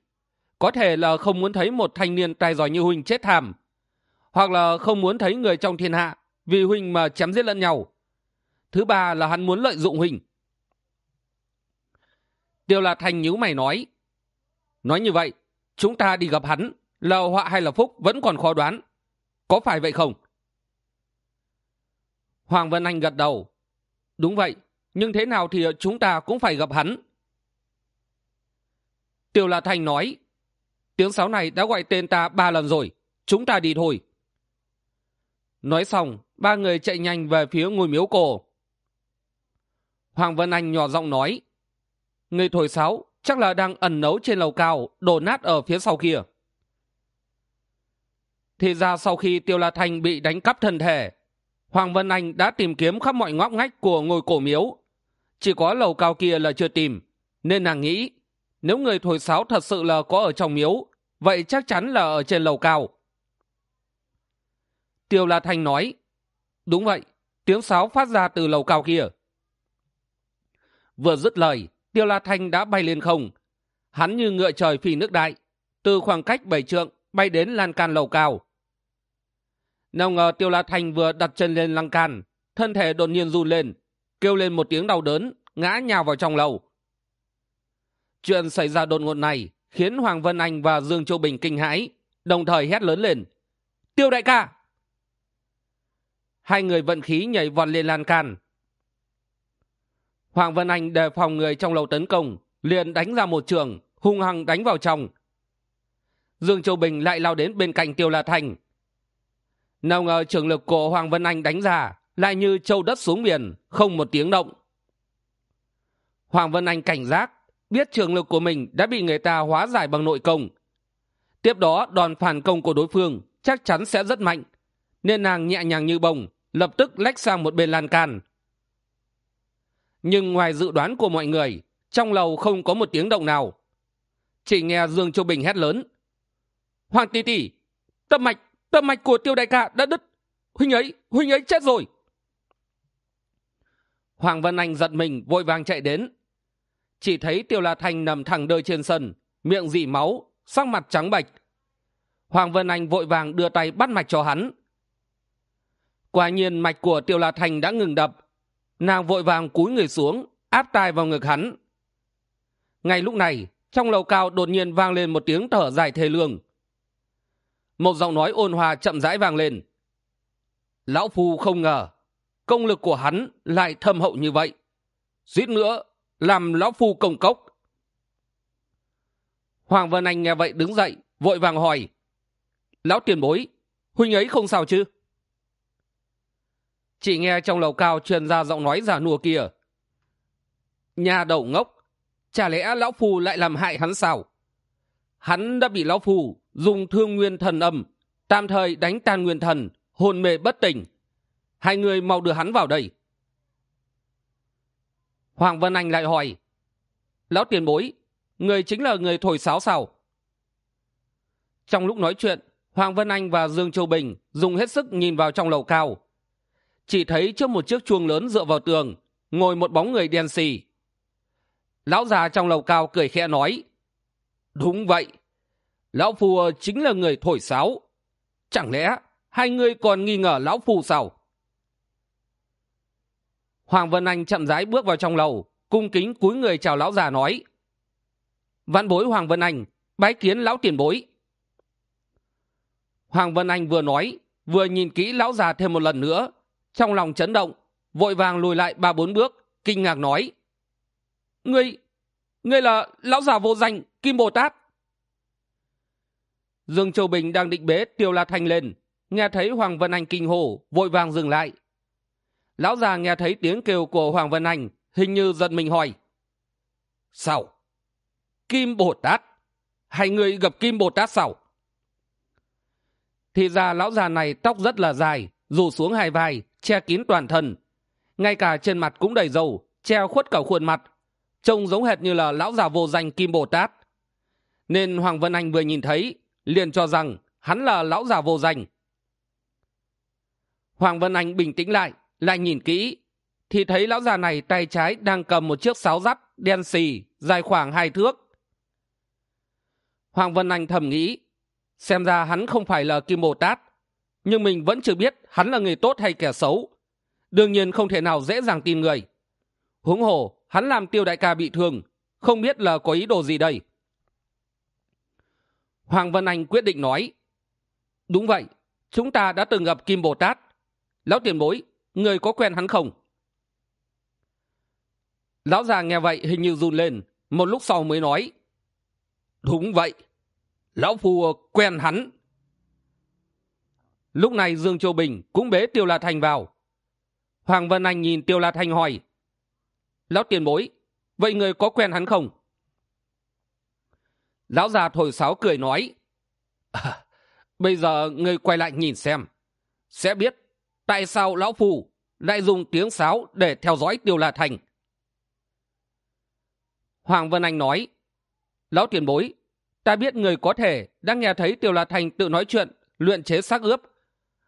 Có thể là không muốn thấy một thanh niên tài giỏi như huynh chết thảm hoặc là không muốn thấy người trong thiên hạ vì huynh mà chém giết lẫn nhau. Thứ ba là hắn muốn lợi dụng huynh. Tiêu là thành nhíu mày nói nói như vậy, chúng ta đi gặp hắn là họa hay là phúc vẫn còn khó đoán. Có phải vậy không? Hoàng vân anh gật đầu, đúng vậy, nhưng thế nào thì chúng ta cũng phải gặp hắn. Tiêu là thành nói, tiếng sáo này đã gọi tên ta ba lần rồi, chúng ta đi thôi nói xong, ba người chạy nhanh về phía ngôi miếu cổ. Hoàng vân anh nhỏ giọng nói, người thổi sáo chắc là đang ẩn nấu trên lầu cao, đổ nát ở phía sau kia. Thì ra sau khi tiêu la thanh bị đánh cắp thân thể, hoàng vân anh đã tìm kiếm khắp mọi ngóc ngách của ngôi cổ miếu. Chỉ có lầu cao kia là chưa tìm, nên nàng nghĩ, nếu người thổi sáo thật sự là có ở trong miếu, vậy chắc chắn là ở trên lầu cao tiêu la thanh nói, đúng vậy, tiếng sáo phát ra từ lầu cao kia. Vừa dứt lời, tiêu la thanh đã bay lên không. Hắn như ngựa trời phi nước đại, từ khoảng cách bảy trượng bay đến lan can lầu cao. Nào ngờ tiêu la thanh vừa đặt chân lên lan can, thân thể đột nhiên run lên, kêu lên một tiếng đau đớn, ngã nhào vào trong lầu. Chuyện xảy ra đột ngột này khiến hoàng vân anh và dương châu bình kinh hãi, đồng thời hét lớn lên, tiêu đại ca hai người vận khí nhảy vọt lên lan can. Hoàng vân anh đề phòng người trong lầu tấn công, liền đánh ra một trường, hung hăng đánh vào trong. Dương châu bình lại lao đến bên cạnh tiêu la thành nào ngờ trường lực của hoàng vân anh đánh ra, lại như châu đất xuống biển, không một tiếng động. Hoàng vân anh cảnh giác, biết trường lực của mình đã bị người ta hóa giải bằng nội công. Tiếp đó, đòn phản công của đối phương chắc chắn sẽ rất mạnh, nên nàng nhẹ nhàng như bông lập tức lách sang một bên lan can. Nhưng ngoài dự đoán của mọi người, trong lầu không có một tiếng động nào. Chỉ nghe dương châu bình hét lớn. Hoàng tỷ tỷ tâm mạch tâm mạch của tiêu đại ca đã đứt. Huynh ấy huynh ấy chết rồi. Hoàng vân anh giật mình, vội vàng chạy đến. Chỉ thấy tiêu la thanh nằm thẳng đơi trên sân, miệng dị máu, sắc mặt trắng bệch. Hoàng vân anh vội vàng đưa tay bắt mạch cho hắn quả nhiên mạch của tiêu la Thành đã ngừng đập. Nàng vội vàng cúi người xuống, áp tai vào ngực hắn. Ngay lúc này, trong lầu cao đột nhiên vang lên một tiếng thở dài thê lương. Một giọng nói ôn hòa chậm rãi vang lên. Lão phu không ngờ, công lực của hắn lại thâm hậu như vậy. Suýt nữa, làm lão phu công cốc. Hoàng vân anh nghe vậy đứng dậy, vội vàng hỏi. Lão tiền bối, huynh ấy không sao chứ? Chỉ nghe trong lầu cao truyền ra giọng nói giả nùa kia. Nhà đầu ngốc, chả lẽ lão phù lại làm hại hắn sao? Hắn đã bị lão phù dùng thương nguyên thần âm tạm thời đánh tan nguyên thần, hôn mê bất tỉnh. Hai người mau đưa hắn vào đây. Hoàng vân anh lại hỏi, lão tiền bối, người chính là người thổi sáo sao? Trong lúc nói chuyện, hoàng vân anh và dương châu bình dùng hết sức nhìn vào trong lầu cao chỉ thấy trước một chiếc chuông lớn dựa vào tường, ngồi một bóng người đen xì. Lão già trong lầu cao cười khẽ nói, đúng vậy, lão phù chính là người thổi sáo. Chẳng lẽ hai người còn nghi ngờ lão phù sao? Hoàng vân anh chậm rãi bước vào trong lầu, cung kính cúi người chào lão già nói, văn bối hoàng vân anh, bái kiến lão tiền bối. Hoàng vân anh vừa nói, vừa nhìn kỹ lão già thêm một lần nữa trong lòng chấn động, vội vàng lùi lại ba bốn bước, kinh ngạc nói, ngươi ngươi là lão già vô danh kim bồ tát. Dương châu bình đang định bế tiêu la thanh lên, nghe thấy hoàng vân anh kinh hồ vội vàng dừng lại. Lão già nghe thấy tiếng kêu của hoàng vân anh, hình như giận mình hỏi, sao? Kim bồ tát? Hay người gặp kim bồ tát sao? Thì ra lão già này tóc rất là dài, rủ xuống hai vai che kín toàn thân. Ngay cả trên mặt cũng đầy dầu, che khuất cả khuôn mặt, trông giống hệt như là lão già vô danh kim bồ tát. Nên hoàng vân anh vừa nhìn thấy, liền cho rằng hắn là lão già vô danh. Hoàng vân anh bình tĩnh lại lại nhìn kỹ, thì thấy lão già này tay trái đang cầm một chiếc sáo dắt đen xì dài khoảng hai thước. Hoàng vân anh thầm nghĩ, xem ra hắn không phải là kim bồ tát nhưng mình vẫn chưa biết hắn là người tốt hay kẻ xấu. Đương nhiên không thể nào dễ dàng tin người. Huống hồ, hắn làm tiêu đại ca bị thương, không biết là có ý đồ gì đây? Hoàng vân anh quyết định nói, đúng vậy, chúng ta đã từng gặp kim bồ tát. Lão tiền bối, người có quen hắn không? Lão già nghe vậy hình như run lên, một lúc sau mới nói, đúng vậy, lão phu quen hắn lúc này dương châu bình cũng bế tiêu la thành vào. Hoàng vân anh nhìn tiêu la thành hỏi lão tiền bối vậy người có quen hắn không? Lão già thổi sáo cười nói à, bây giờ người quay lại nhìn xem sẽ biết tại sao lão phù lại dùng tiếng sáo để theo dõi tiêu la thành hoàng vân anh nói lão tiền bối ta biết người có thể đã nghe thấy tiêu la thành tự nói chuyện luyện chế xác ướp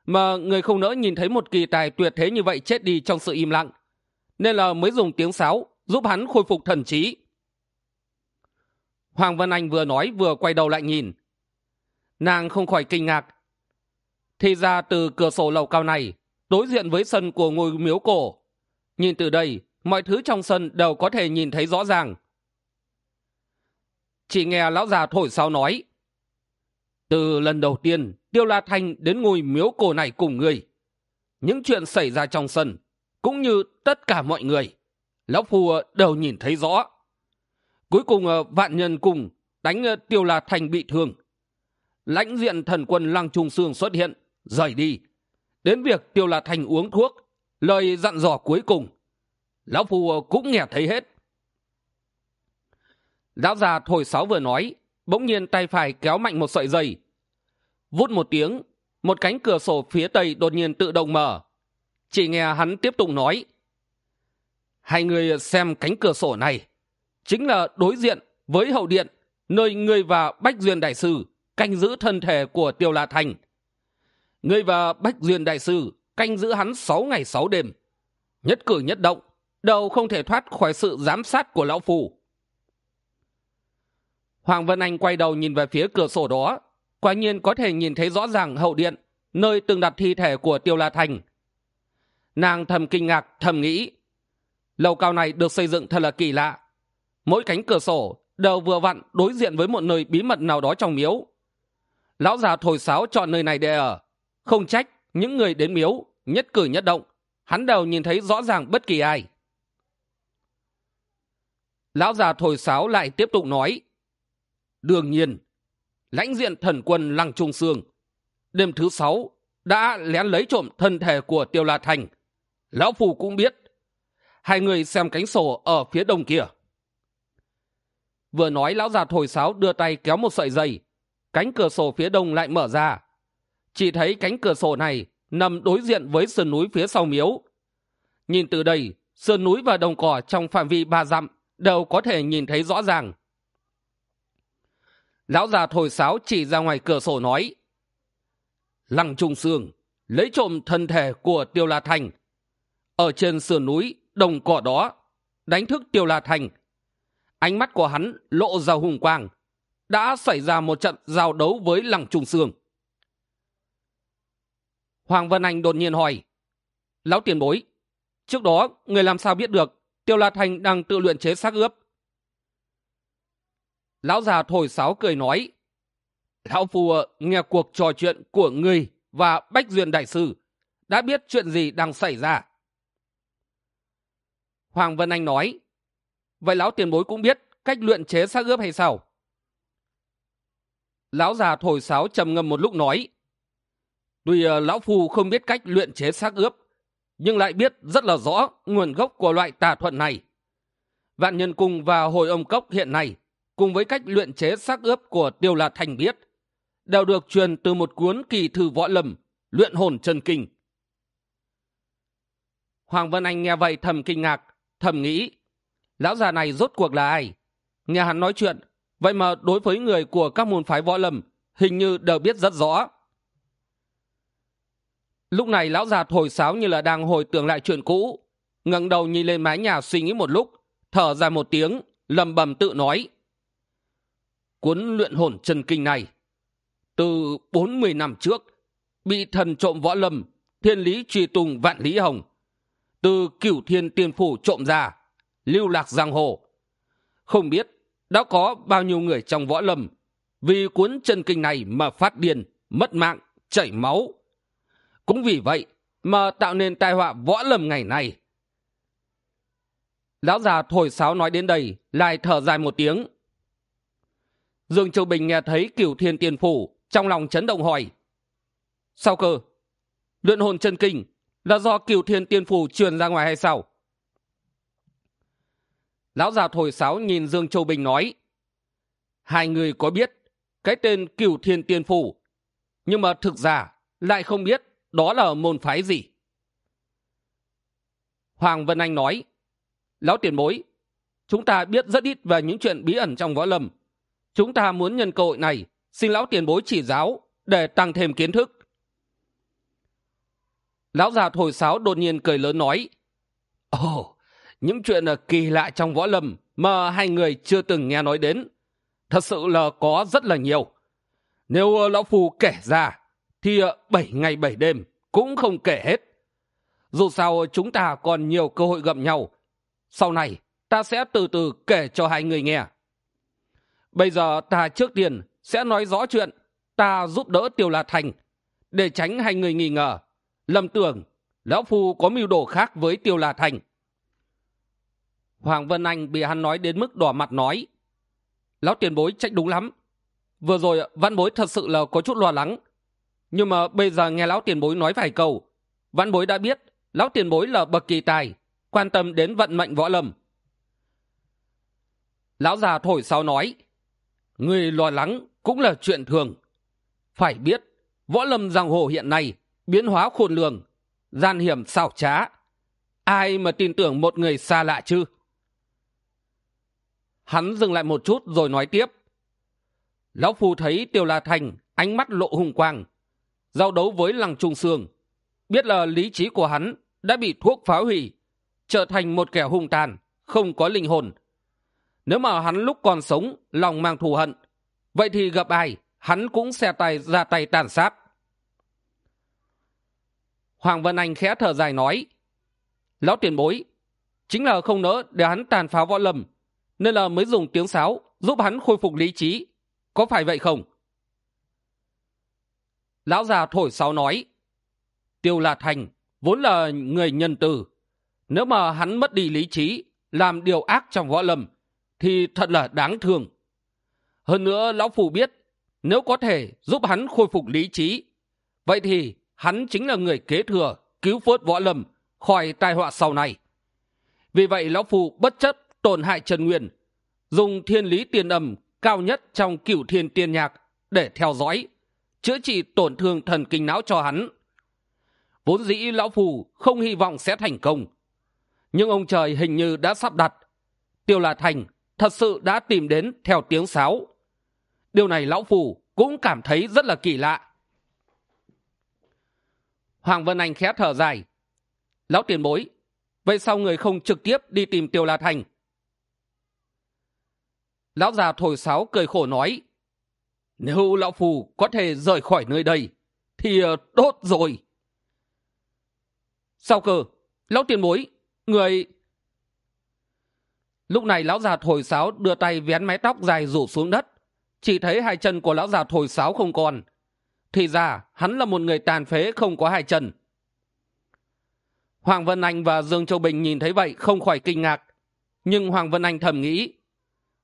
mà người không nỡ nhìn thấy một kỳ tài tuyệt thế như vậy chết đi trong sự im lặng. Nên là mới dùng tiếng sáo, giúp hắn khôi phục thần trí. Hoàng vân anh vừa nói, vừa quay đầu lại nhìn. Nàng không khỏi kinh ngạc. Thì ra từ cửa sổ lầu cao này, đối diện với sân của ngôi miếu cổ. Nhìn từ đây, mọi thứ trong sân đều có thể nhìn thấy rõ ràng. Chỉ nghe lão già thổi sao nói từ lần đầu tiên, tiêu la thanh đến ngôi miếu cổ này cùng người. Những chuyện xảy ra trong sân, cũng như tất cả mọi người, lão phu đều nhìn thấy rõ. Cuối cùng ờ, vạn nhân cùng đánh ờ, tiêu la thành bị thương. Lãnh diện thần quân lăng trung sương xuất hiện, rời đi. Đến việc tiêu la thành uống thuốc, lời dặn dò cuối cùng, lão phu cũng nghe thấy hết. Lão già thổi sáo vừa nói bỗng nhiên tay phải kéo mạnh một sợi dây. Vút một tiếng, một cánh cửa sổ phía tây đột nhiên tự động mở. Chỉ nghe hắn tiếp tục nói, hai người xem cánh cửa sổ này, chính là đối diện với hậu điện nơi ngươi và bách duyên đại sư canh giữ thân thể của tiêu la thành. Ngươi và bách duyên đại sư canh giữ hắn sáu ngày sáu đêm, nhất cử nhất động, đều không thể thoát khỏi sự giám sát của lão phù hoàng vân anh quay đầu nhìn về phía cửa sổ đó. Quả nhiên có thể nhìn thấy rõ ràng hậu điện, nơi từng đặt thi thể của tiêu la thành. Nàng thầm kinh ngạc, thầm nghĩ, lầu cao này được xây dựng thật là kỳ lạ. Mỗi cánh cửa sổ đều vừa vặn đối diện với một nơi bí mật nào đó trong miếu. Lão già thổi sáo chọn nơi này để ở. Không trách những người đến miếu, nhất cử nhất động, hắn đều nhìn thấy rõ ràng bất kỳ ai. Lão già thổi sáo lại tiếp tục nói đương nhiên, lãnh diện thần quân lăng trung sương đêm thứ sáu đã lén lấy trộm thân thể của tiêu la thành. Lão phù cũng biết, hai người xem cánh sổ ở phía đông kia. Vừa nói, lão già thổi sáo đưa tay kéo một sợi dây. Cánh cửa sổ phía đông lại mở ra. Chỉ thấy cánh cửa sổ này nằm đối diện với sườn núi phía sau miếu. Nhìn từ đây, sườn núi và đồng cỏ trong phạm vi ba dặm đều có thể nhìn thấy rõ ràng lão già thổi sáo chỉ ra ngoài cửa sổ nói, lăng trung sương, lấy trộm thân thể của tiêu la thành. Ở trên sườn núi đồng cỏ đó, đánh thức tiêu la thành. Ánh mắt của hắn lộ ra hùng quang, đã xảy ra một trận giao đấu với lăng trung sương. Hoàng vân anh đột nhiên hỏi, lão tiền bối, trước đó người làm sao biết được tiêu la thành đang tự luyện chế xác ướp? Lão già thổi sáo cười nói, lão phù ờ, nghe cuộc trò chuyện của người và bách duyên đại sư, đã biết chuyện gì đang xảy ra? Hoàng vân anh nói, vậy lão tiền bối cũng biết cách luyện chế xác ướp hay sao? Lão già thổi sáo trầm ngâm một lúc nói, tuy ờ, lão phu không biết cách luyện chế xác ướp, nhưng lại biết rất là rõ nguồn gốc của loại tà thuận này. Vạn nhân cung và hồi ông cốc hiện nay cùng với cách luyện chế xác ướp của tiêu la thành biết, đều được truyền từ một cuốn kỳ thư võ lâm, luyện hồn chân kinh. Hoàng vân anh nghe vậy thầm kinh ngạc, thầm nghĩ, lão già này rốt cuộc là ai? Nghe hắn nói chuyện, vậy mà đối với người của các môn phái võ lâm, hình như đều biết rất rõ. Lúc này lão già thổi sáo như là đang hồi tưởng lại chuyện cũ, ngẩng đầu nhìn lên mái nhà suy nghĩ một lúc, thở dài một tiếng lầm bầm tự nói cuốn luyện hồn chân kinh này. Từ bốn mươi năm trước, bị thần trộm võ lâm, thiên lý truy tùng vạn lý hồng. Từ cửu thiên tiên phủ trộm ra, lưu lạc giang hồ. Không biết đã có bao nhiêu người trong võ lâm, vì cuốn chân kinh này mà phát điên, mất mạng, chảy máu. Cũng vì vậy mà tạo nên tai họa võ lâm ngày nay. Lão già thổi sáo nói đến đây, lại thở dài một tiếng dương châu bình nghe thấy cửu thiên tiên phủ, trong lòng chấn động hỏi. Sao cơ? Luyện hồn chân kinh là do cửu thiên tiên phủ truyền ra ngoài hay sao? Lão già thổi sáo nhìn dương châu bình nói. Hai người có biết cái tên cửu thiên tiên phủ, nhưng mà thực ra lại không biết đó là môn phái gì. Hoàng vân anh nói. Lão tiền bối, chúng ta biết rất ít về những chuyện bí ẩn trong võ lâm chúng ta muốn nhân cơ hội này, xin lão tiền bối chỉ giáo để tăng thêm kiến thức. Lão già thổi sáo đột nhiên cười lớn nói, ồ, những chuyện kỳ lạ trong võ lâm mà hai người chưa từng nghe nói đến. Thật sự là có rất là nhiều. Nếu ờ, lão phù kể ra, thì ờ, bảy ngày bảy đêm cũng không kể hết. Dù sao ờ, chúng ta còn nhiều cơ hội gặp nhau. Sau này, ta sẽ từ từ kể cho hai người nghe bây giờ ta trước tiên sẽ nói rõ chuyện ta giúp đỡ tiêu la thành để tránh hai người nghi ngờ. Lầm tưởng lão phu có mưu đồ khác với tiêu la thành. Hoàng vân anh bị hắn nói đến mức đỏ mặt nói, lão tiền bối trách đúng lắm. Vừa rồi văn bối thật sự là có chút lo lắng. Nhưng mà bây giờ nghe lão tiền bối nói vài câu, văn bối đã biết lão tiền bối là bậc kỳ tài, quan tâm đến vận mệnh võ lâm. Lão già thổi sau nói người lo lắng cũng là chuyện thường. Phải biết, võ lâm giang hồ hiện nay biến hóa khôn lường, gian hiểm xảo trá. Ai mà tin tưởng một người xa lạ chứ? Hắn dừng lại một chút rồi nói tiếp. Lão phu thấy tiêu la thành ánh mắt lộ hùng quang, giao đấu với lăng trung sương, biết là lý trí của hắn đã bị thuốc phá hủy, trở thành một kẻ hung tàn, không có linh hồn nếu mà hắn lúc còn sống, lòng mang thù hận, vậy thì gặp ai, hắn cũng xe tay, ra tay tàn sát. Hoàng vân anh khẽ thở dài nói, lão tiền bối, chính là không nỡ để hắn tàn phá võ lâm, nên là mới dùng tiếng sáo giúp hắn khôi phục lý trí, có phải vậy không? Lão già thổi sáo nói, tiêu la thành vốn là người nhân từ, nếu mà hắn mất đi lý trí, làm điều ác trong võ lâm thì thật là đáng thương. Hơn nữa, lão phù biết nếu có thể giúp hắn khôi phục lý trí, vậy thì hắn chính là người kế thừa cứu vớt võ lâm khỏi tai họa sau này. Vì vậy, lão phù bất chấp tổn hại trần nguyên, dùng thiên lý tiên âm cao nhất trong cửu thiên tiên nhạc để theo dõi, chữa trị tổn thương thần kinh não cho hắn. Vốn dĩ lão phù không hy vọng sẽ thành công, nhưng ông trời hình như đã sắp đặt tiêu là thành thật sự đã tìm đến theo tiếng sáo. Điều này lão phù cũng cảm thấy rất là kỳ lạ. Hoàng vân anh khẽ thở dài. Lão tiền bối, vậy sao người không trực tiếp đi tìm tiêu la thành? Lão già thổi sáo cười khổ nói, nếu lão phù có thể rời khỏi nơi đây, thì ờ, đốt rồi. Sao cơ? Lão tiền bối, người lúc này lão già thổi sáo đưa tay vén mái tóc dài rủ xuống đất. Chỉ thấy hai chân của lão già thổi sáo không còn. Thì ra, hắn là một người tàn phế không có hai chân. Hoàng vân anh và dương châu bình nhìn thấy vậy không khỏi kinh ngạc. Nhưng hoàng vân anh thầm nghĩ,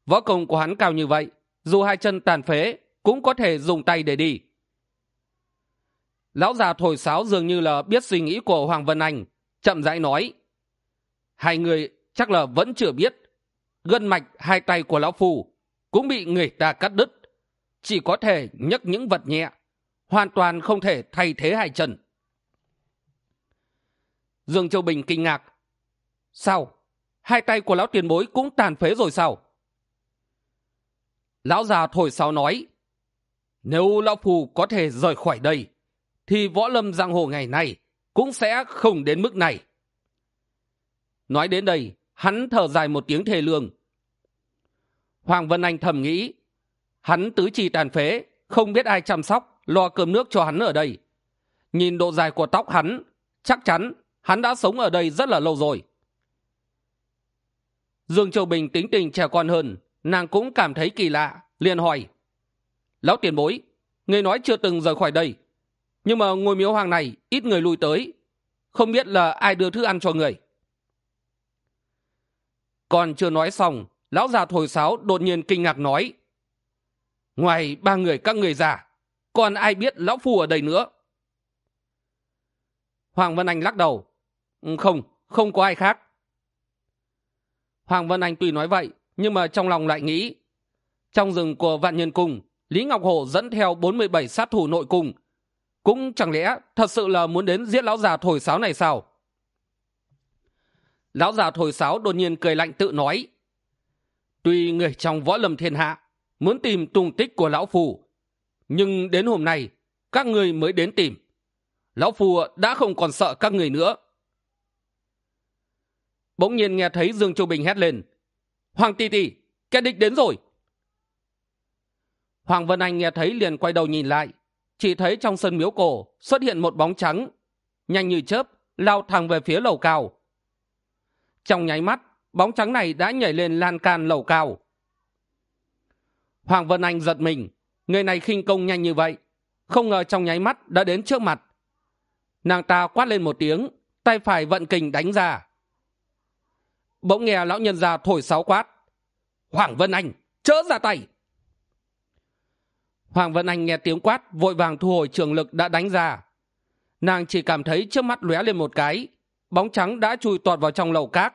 võ công của hắn cao như vậy, dù hai chân tàn phế, cũng có thể dùng tay để đi. Lão già thổi sáo dường như là biết suy nghĩ của hoàng vân anh, chậm rãi nói, hai người chắc là vẫn chưa biết gân mạch hai tay của lão phù cũng bị người ta cắt đứt. Chỉ có thể nhấc những vật nhẹ, hoàn toàn không thể thay thế hai chân. Dương châu bình kinh ngạc. Sao? Hai tay của lão tiền bối cũng tàn phế rồi sao? Lão già thổi sáo nói, nếu lão phù có thể rời khỏi đây, thì võ lâm giang hồ ngày nay cũng sẽ không đến mức này. Nói đến đây hắn thở dài một tiếng thề lương. Hoàng vân anh thầm nghĩ, hắn tứ chi tàn phế, không biết ai chăm sóc, lo cơm nước cho hắn ở đây. Nhìn độ dài của tóc hắn, chắc chắn hắn đã sống ở đây rất là lâu rồi. Dương châu bình tính tình trẻ con hơn, nàng cũng cảm thấy kỳ lạ, liền hỏi, lão tiền bối, người nói chưa từng rời khỏi đây, nhưng mà ngôi miếu hoàng này ít người lui tới, không biết là ai đưa thức ăn cho người? Còn chưa nói xong, lão già thổi sáo đột nhiên kinh ngạc nói, ngoài ba người các người già, còn ai biết lão phu ở đây nữa? Hoàng vân anh lắc đầu ừ, không không có ai khác. Hoàng vân anh tuy nói vậy, nhưng mà trong lòng lại nghĩ, trong rừng của vạn nhân cung, lý ngọc hổ dẫn theo bốn mươi bảy sát thủ nội cung. Cũng chẳng lẽ thật sự là muốn đến giết lão già thổi sáo này sao? Lão già thổi sáo đột nhiên cười lạnh tự nói, tuy người trong võ lâm thiên hạ muốn tìm tung tích của lão phù, nhưng đến hôm nay các người mới đến tìm. Lão phù đã không còn sợ các người nữa. Bỗng nhiên nghe thấy dương châu bình hét lên, hoàng tỷ tỷ, kẻ địch đến rồi. Hoàng vân anh nghe thấy liền quay đầu nhìn lại, chỉ thấy trong sân miếu cổ xuất hiện một bóng trắng, nhanh như chớp, lao thẳng về phía lầu cao trong nháy mắt, bóng trắng này đã nhảy lên lan can lầu cao. Hoàng vân anh giật mình. Người này khinh công nhanh như vậy. Không ngờ trong nháy mắt đã đến trước mặt. Nàng ta quát lên một tiếng, tay phải vận kình đánh ra. Bỗng nghe lão nhân già thổi sáo quát. Hoàng vân anh, chớ ra tay. Hoàng vân anh nghe tiếng quát, vội vàng thu hồi trường lực đã đánh ra. Nàng chỉ cảm thấy trước mắt lóe lên một cái bóng trắng đã chui tọt vào trong lầu cát.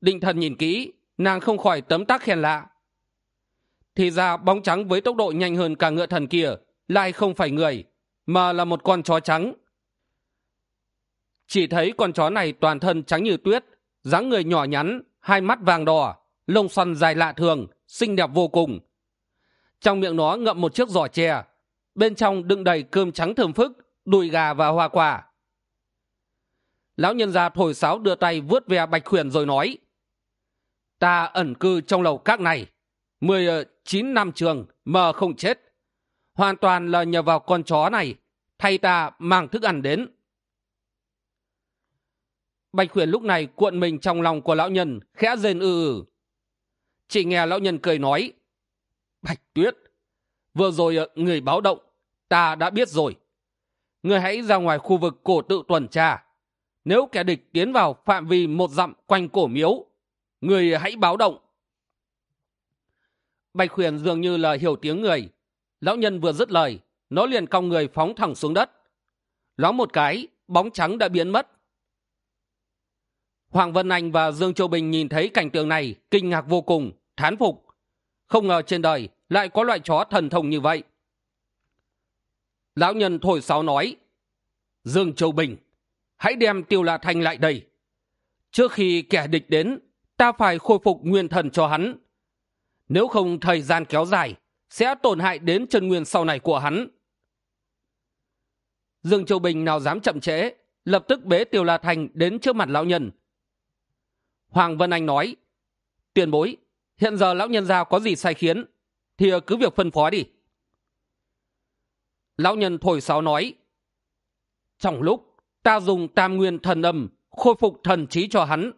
Định thần nhìn kỹ, nàng không khỏi tấm tắc khen lạ. Thì ra bóng trắng với tốc độ nhanh hơn cả ngựa thần kia lại không phải người, mà là một con chó trắng. Chỉ thấy con chó này toàn thân trắng như tuyết, dáng người nhỏ nhắn, hai mắt vàng đỏ, lông xoăn dài lạ thường, xinh đẹp vô cùng. Trong miệng nó ngậm một chiếc giỏ tre bên trong đựng đầy cơm trắng thơm phức, đùi gà và hoa quả lão nhân gia thổi sáo đưa tay vớt ve bạch khuyển rồi nói, ta ẩn cư trong lầu các này, mười ờ, chín năm trường mà không chết. Hoàn toàn là nhờ vào con chó này, thay ta mang thức ăn đến. Bạch khuyển lúc này cuộn mình trong lòng của lão nhân, khẽ rên ư ử chị nghe lão nhân cười nói, bạch tuyết, vừa rồi ờ, người báo động, ta đã biết rồi. Người hãy ra ngoài khu vực cổ tự tuần tra nếu kẻ địch tiến vào phạm vi một dặm quanh cổ miếu, người hãy báo động. Bạch huyền dường như là hiểu tiếng người. Lão nhân vừa dứt lời, nó liền cong người phóng thẳng xuống đất. Ló một cái, bóng trắng đã biến mất. Hoàng vân anh và dương châu bình nhìn thấy cảnh tượng này, kinh ngạc vô cùng, thán phục. Không ngờ trên đời lại có loại chó thần thông như vậy. Lão nhân thổi sáo nói, dương châu bình hãy đem tiêu la thanh lại đây. Trước khi kẻ địch đến, ta phải khôi phục nguyên thần cho hắn. Nếu không, thời gian kéo dài, sẽ tổn hại đến chân nguyên sau này của hắn. Dương châu bình nào dám chậm trễ, lập tức bế tiêu la thành đến trước mặt lão nhân. Hoàng vân anh nói, tiền bối, hiện giờ lão nhân gia có gì sai khiến, thì cứ việc phân phó đi. Lão nhân thổi sáo nói, trong lúc ta dùng tam nguyên thần âm khôi phục thần trí cho hắn.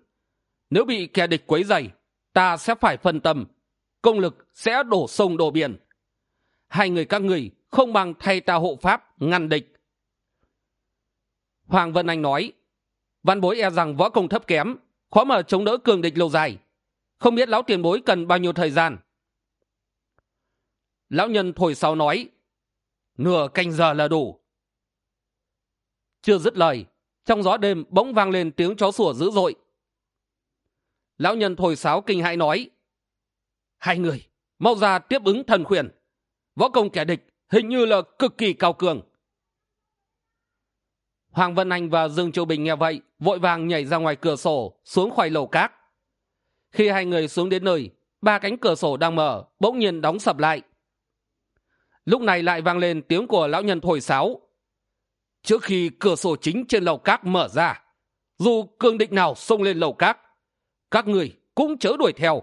Nếu bị kẻ địch quấy dày ta sẽ phải phân tâm, công lực sẽ đổ sông đổ biển. Hai người các người không bằng thay ta hộ pháp ngăn địch. Hoàng vân anh nói, văn bối e rằng võ công thấp kém, khó mà chống đỡ cường địch lâu dài. Không biết lão tiền bối cần bao nhiêu thời gian? Lão nhân thổi sáo nói, nửa canh giờ là đủ chưa dứt lời. Trong gió đêm bỗng vang lên tiếng chó sủa dữ dội. Lão nhân thổi sáo kinh hãi nói, hai người, mau ra tiếp ứng thần khuyển. Võ công kẻ địch hình như là cực kỳ cao cường. Hoàng vân anh và dương châu bình nghe vậy, vội vàng nhảy ra ngoài cửa sổ, xuống khỏi lầu cát. Khi hai người xuống đến nơi, ba cánh cửa sổ đang mở, bỗng nhiên đóng sập lại. Lúc này lại vang lên tiếng của lão nhân thổi sáo trước khi cửa sổ chính trên lầu cát mở ra. Dù cương địch nào xông lên lầu cát, các người cũng chớ đuổi theo.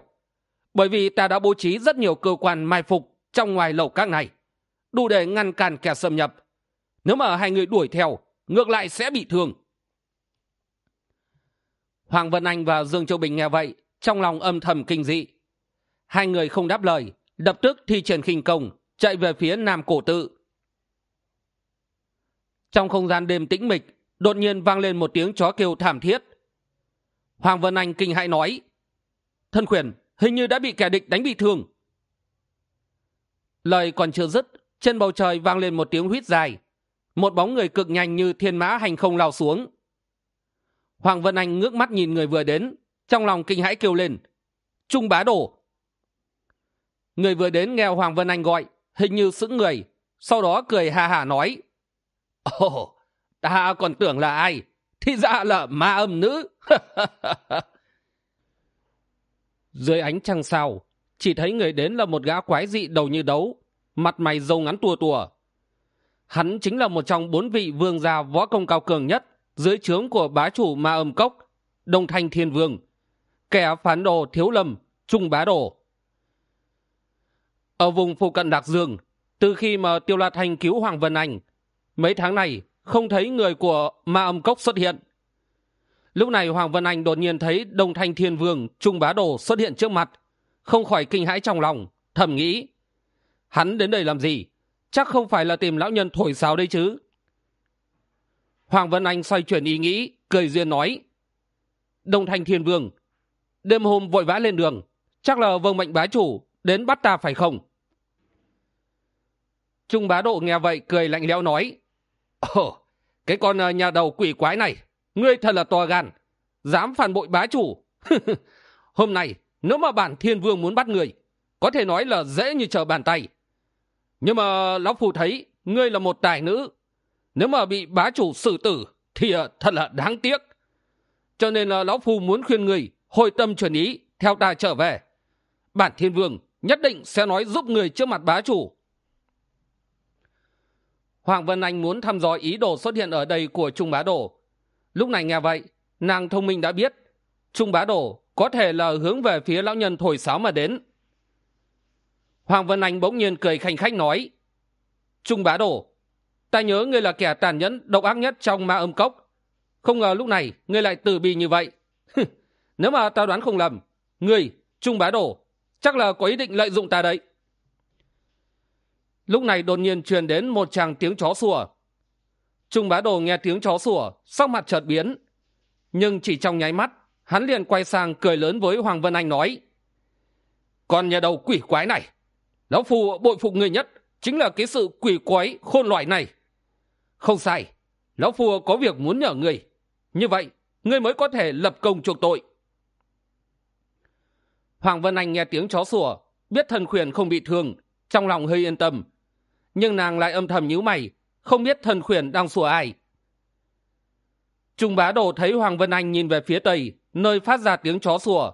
Bởi vì ta đã bố trí rất nhiều cơ quan mai phục trong ngoài lầu cát này, đủ để ngăn cản kẻ xâm nhập. Nếu mà hai người đuổi theo, ngược lại sẽ bị thương. Hoàng vân anh và dương châu bình nghe vậy, trong lòng âm thầm kinh dị. Hai người không đáp lời, lập tức thi triển khinh công, chạy về phía nam cổ tự trong không gian đêm tĩnh mịch, đột nhiên vang lên một tiếng chó kêu thảm thiết. Hoàng vân anh kinh hãi nói, thân khuyển, hình như đã bị kẻ địch đánh bị thương. Lời còn chưa dứt, trên bầu trời vang lên một tiếng huýt dài. Một bóng người cực nhanh như thiên mã hành không lao xuống. Hoàng vân anh ngước mắt nhìn người vừa đến, trong lòng kinh hãi kêu lên, trung bá đổ người vừa đến nghe hoàng vân anh gọi, hình như sững người, sau đó cười hà hà nói ồ ta còn tưởng là ai? Thì ra là ma âm nữ. Dưới ánh trăng sao chỉ thấy người đến là một gã quái dị đầu như đấu mặt mày râu ngắn tua tùa. Hắn chính là một trong bốn vị vương gia võ công cao cường nhất dưới trướng của bá chủ ma âm cốc đông thanh thiên vương. Kẻ phán đồ thiếu lầm, trung bá đồ. Ở vùng phụ cận đạc dương từ khi mà tiêu la thanh cứu hoàng vân anh mấy tháng này, không thấy người của ma âm cốc xuất hiện. Lúc này hoàng vân anh đột nhiên thấy đông thanh thiên vương, trung bá đồ xuất hiện trước mặt, không khỏi kinh hãi trong lòng, thầm nghĩ, hắn đến đây làm gì? Chắc không phải là tìm lão nhân thổi sáo đây chứ. Hoàng vân anh xoay chuyển ý nghĩ, cười duyên nói, đông thanh thiên vương, đêm hôm vội vã lên đường, chắc là vâng mệnh bá chủ đến bắt ta phải không? Trung bá độ nghe vậy cười lạnh lẽo nói ồ, cái con ờ, nhà đầu quỷ quái này, ngươi thật là to gan, dám phản bội bá chủ. Hôm nay, nếu mà bản thiên vương muốn bắt người có thể nói là dễ như trở bàn tay. Nhưng mà lão phù thấy ngươi là một tài nữ, nếu mà bị bá chủ xử tử thì ờ, thật là đáng tiếc. Cho nên là lão phù muốn khuyên người hồi tâm chuyển ý, theo ta trở về. Bản thiên vương nhất định sẽ nói giúp người trước mặt bá chủ hoàng vân anh muốn thăm dò ý đồ xuất hiện ở đây của trung bá Đổ. lúc này nghe vậy nàng thông minh đã biết trung bá Đổ có thể là hướng về phía lão nhân thổi sáo mà đến. Hoàng vân anh bỗng nhiên cười khanh khách nói trung bá Đổ, ta nhớ ngươi là kẻ tàn nhẫn độc ác nhất trong ma âm cốc. Không ngờ lúc này ngươi lại từ bi như vậy. Nếu mà ta đoán không lầm ngươi trung bá Đổ chắc là có ý định lợi dụng ta đấy lúc này đột nhiên truyền đến một tràng tiếng chó sủa. Trung bá đồ nghe tiếng chó sủa, sắc mặt chợt biến. Nhưng chỉ trong nháy mắt, hắn liền quay sang cười lớn với hoàng vân anh nói còn nhà đầu quỷ quái này, lão phu bội phục người nhất chính là cái sự quỷ quái khôn loại này. Không sai, lão phu có việc muốn nhờ người, như vậy ngươi mới có thể lập công chuộc tội. Hoàng vân anh nghe tiếng chó sủa, biết thần khuyển không bị thương, trong lòng hơi yên tâm nhưng nàng lại âm thầm nhíu mày, không biết thần khuyển đang sủa ai. Trung bá đồ thấy hoàng vân anh nhìn về phía tây, nơi phát ra tiếng chó sủa.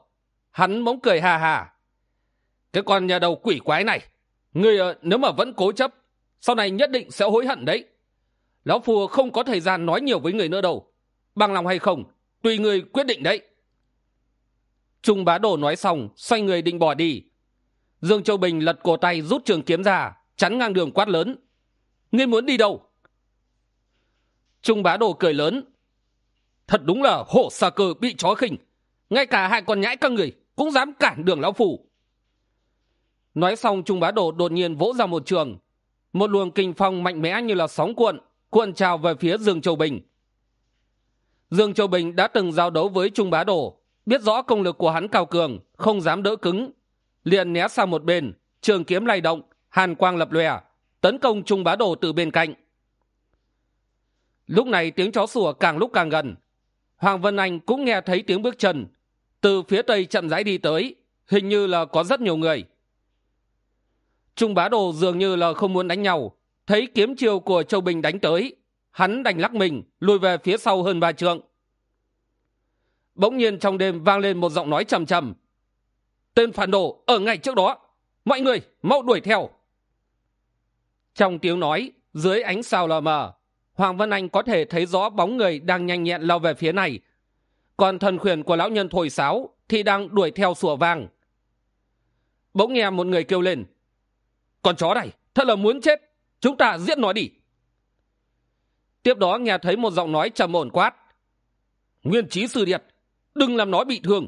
Hắn bỗng cười hà hà cái con nhà đầu quỷ quái này người ờ, nếu mà vẫn cố chấp, sau này nhất định sẽ hối hận đấy. Lão phu không có thời gian nói nhiều với người nữa đâu. Bằng lòng hay không, tùy người quyết định đấy. Trung bá đồ nói xong, xoay người định bỏ đi. Dương châu bình lật cổ tay rút trường kiếm ra chắn ngang đường quát lớn. Ngươi muốn đi đâu? Trung bá đồ cười lớn. Thật đúng là hổ xà cờ bị chó khinh. Ngay cả hai con nhãi các người cũng dám cản đường lão phủ nói xong, trung bá đồ đột nhiên vỗ ra một trường. Một luồng kinh phong mạnh mẽ như là sóng cuộn cuộn trào về phía dương châu bình. Dương châu bình đã từng giao đấu với trung bá đồ, biết rõ công lực của hắn cao cường, không dám đỡ cứng, liền né sang một bên, trường kiếm lay động hàn quang lập lòe, tấn công trung bá đồ từ bên cạnh. Lúc này tiếng chó sủa càng lúc càng gần. Hoàng vân anh cũng nghe thấy tiếng bước chân. Từ phía tây chậm rãi đi tới, hình như là có rất nhiều người. Trung bá đồ dường như là không muốn đánh nhau. Thấy kiếm chiêu của châu bình đánh tới, hắn đành lắc mình, lùi về phía sau hơn ba trượng. Bỗng nhiên trong đêm vang lên một giọng nói trầm trầm. Tên phản đồ, ở ngay trước đó. Mọi người, mau đuổi theo trong tiếng nói, dưới ánh sao lờ mờ, hoàng vân anh có thể thấy rõ bóng người đang nhanh nhẹn lao về phía này. Còn thần khuyển của lão nhân thổi sáo thì đang đuổi theo sủa vàng. Bỗng nghe một người kêu lên, con chó này, thật là muốn chết. Chúng ta giết nó đi. Tiếp đó nghe thấy một giọng nói trầm ổn quát, nguyên trí sư điệt, đừng làm nó bị thương.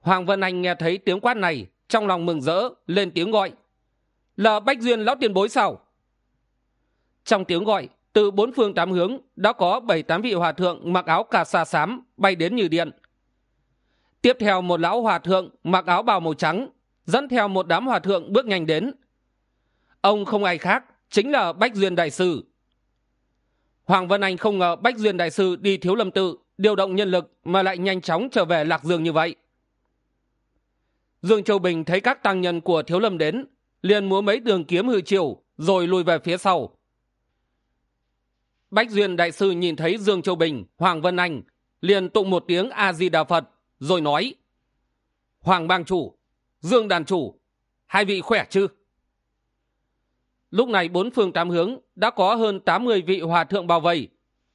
Hoàng vân anh nghe thấy tiếng quát này, trong lòng mừng rỡ, lên tiếng gọi là bách duyên lão tiền bối sao? Trong tiếng gọi, từ bốn phương tám hướng đã có bảy tám vị hòa thượng mặc áo cà sa xám bay đến như điện. Tiếp theo một lão hòa thượng mặc áo bào màu trắng, dẫn theo một đám hòa thượng bước nhanh đến. Ông không ai khác chính là bách duyên đại sư. Hoàng vân anh không ngờ bách duyên đại sư đi thiếu lâm tự, điều động nhân lực mà lại nhanh chóng trở về lạc dương như vậy. Dương châu bình thấy các tăng nhân của thiếu lâm đến liền múa mấy đường kiếm hư chiều rồi lùi về phía sau. Bách duyên đại sư nhìn thấy dương châu bình, hoàng vân anh, liền tụng một tiếng a di đà phật, rồi nói, hoàng bang chủ, dương đàn chủ, hai vị khỏe chứ? Lúc này bốn phương tám hướng đã có hơn tám mươi vị hòa thượng bao vây.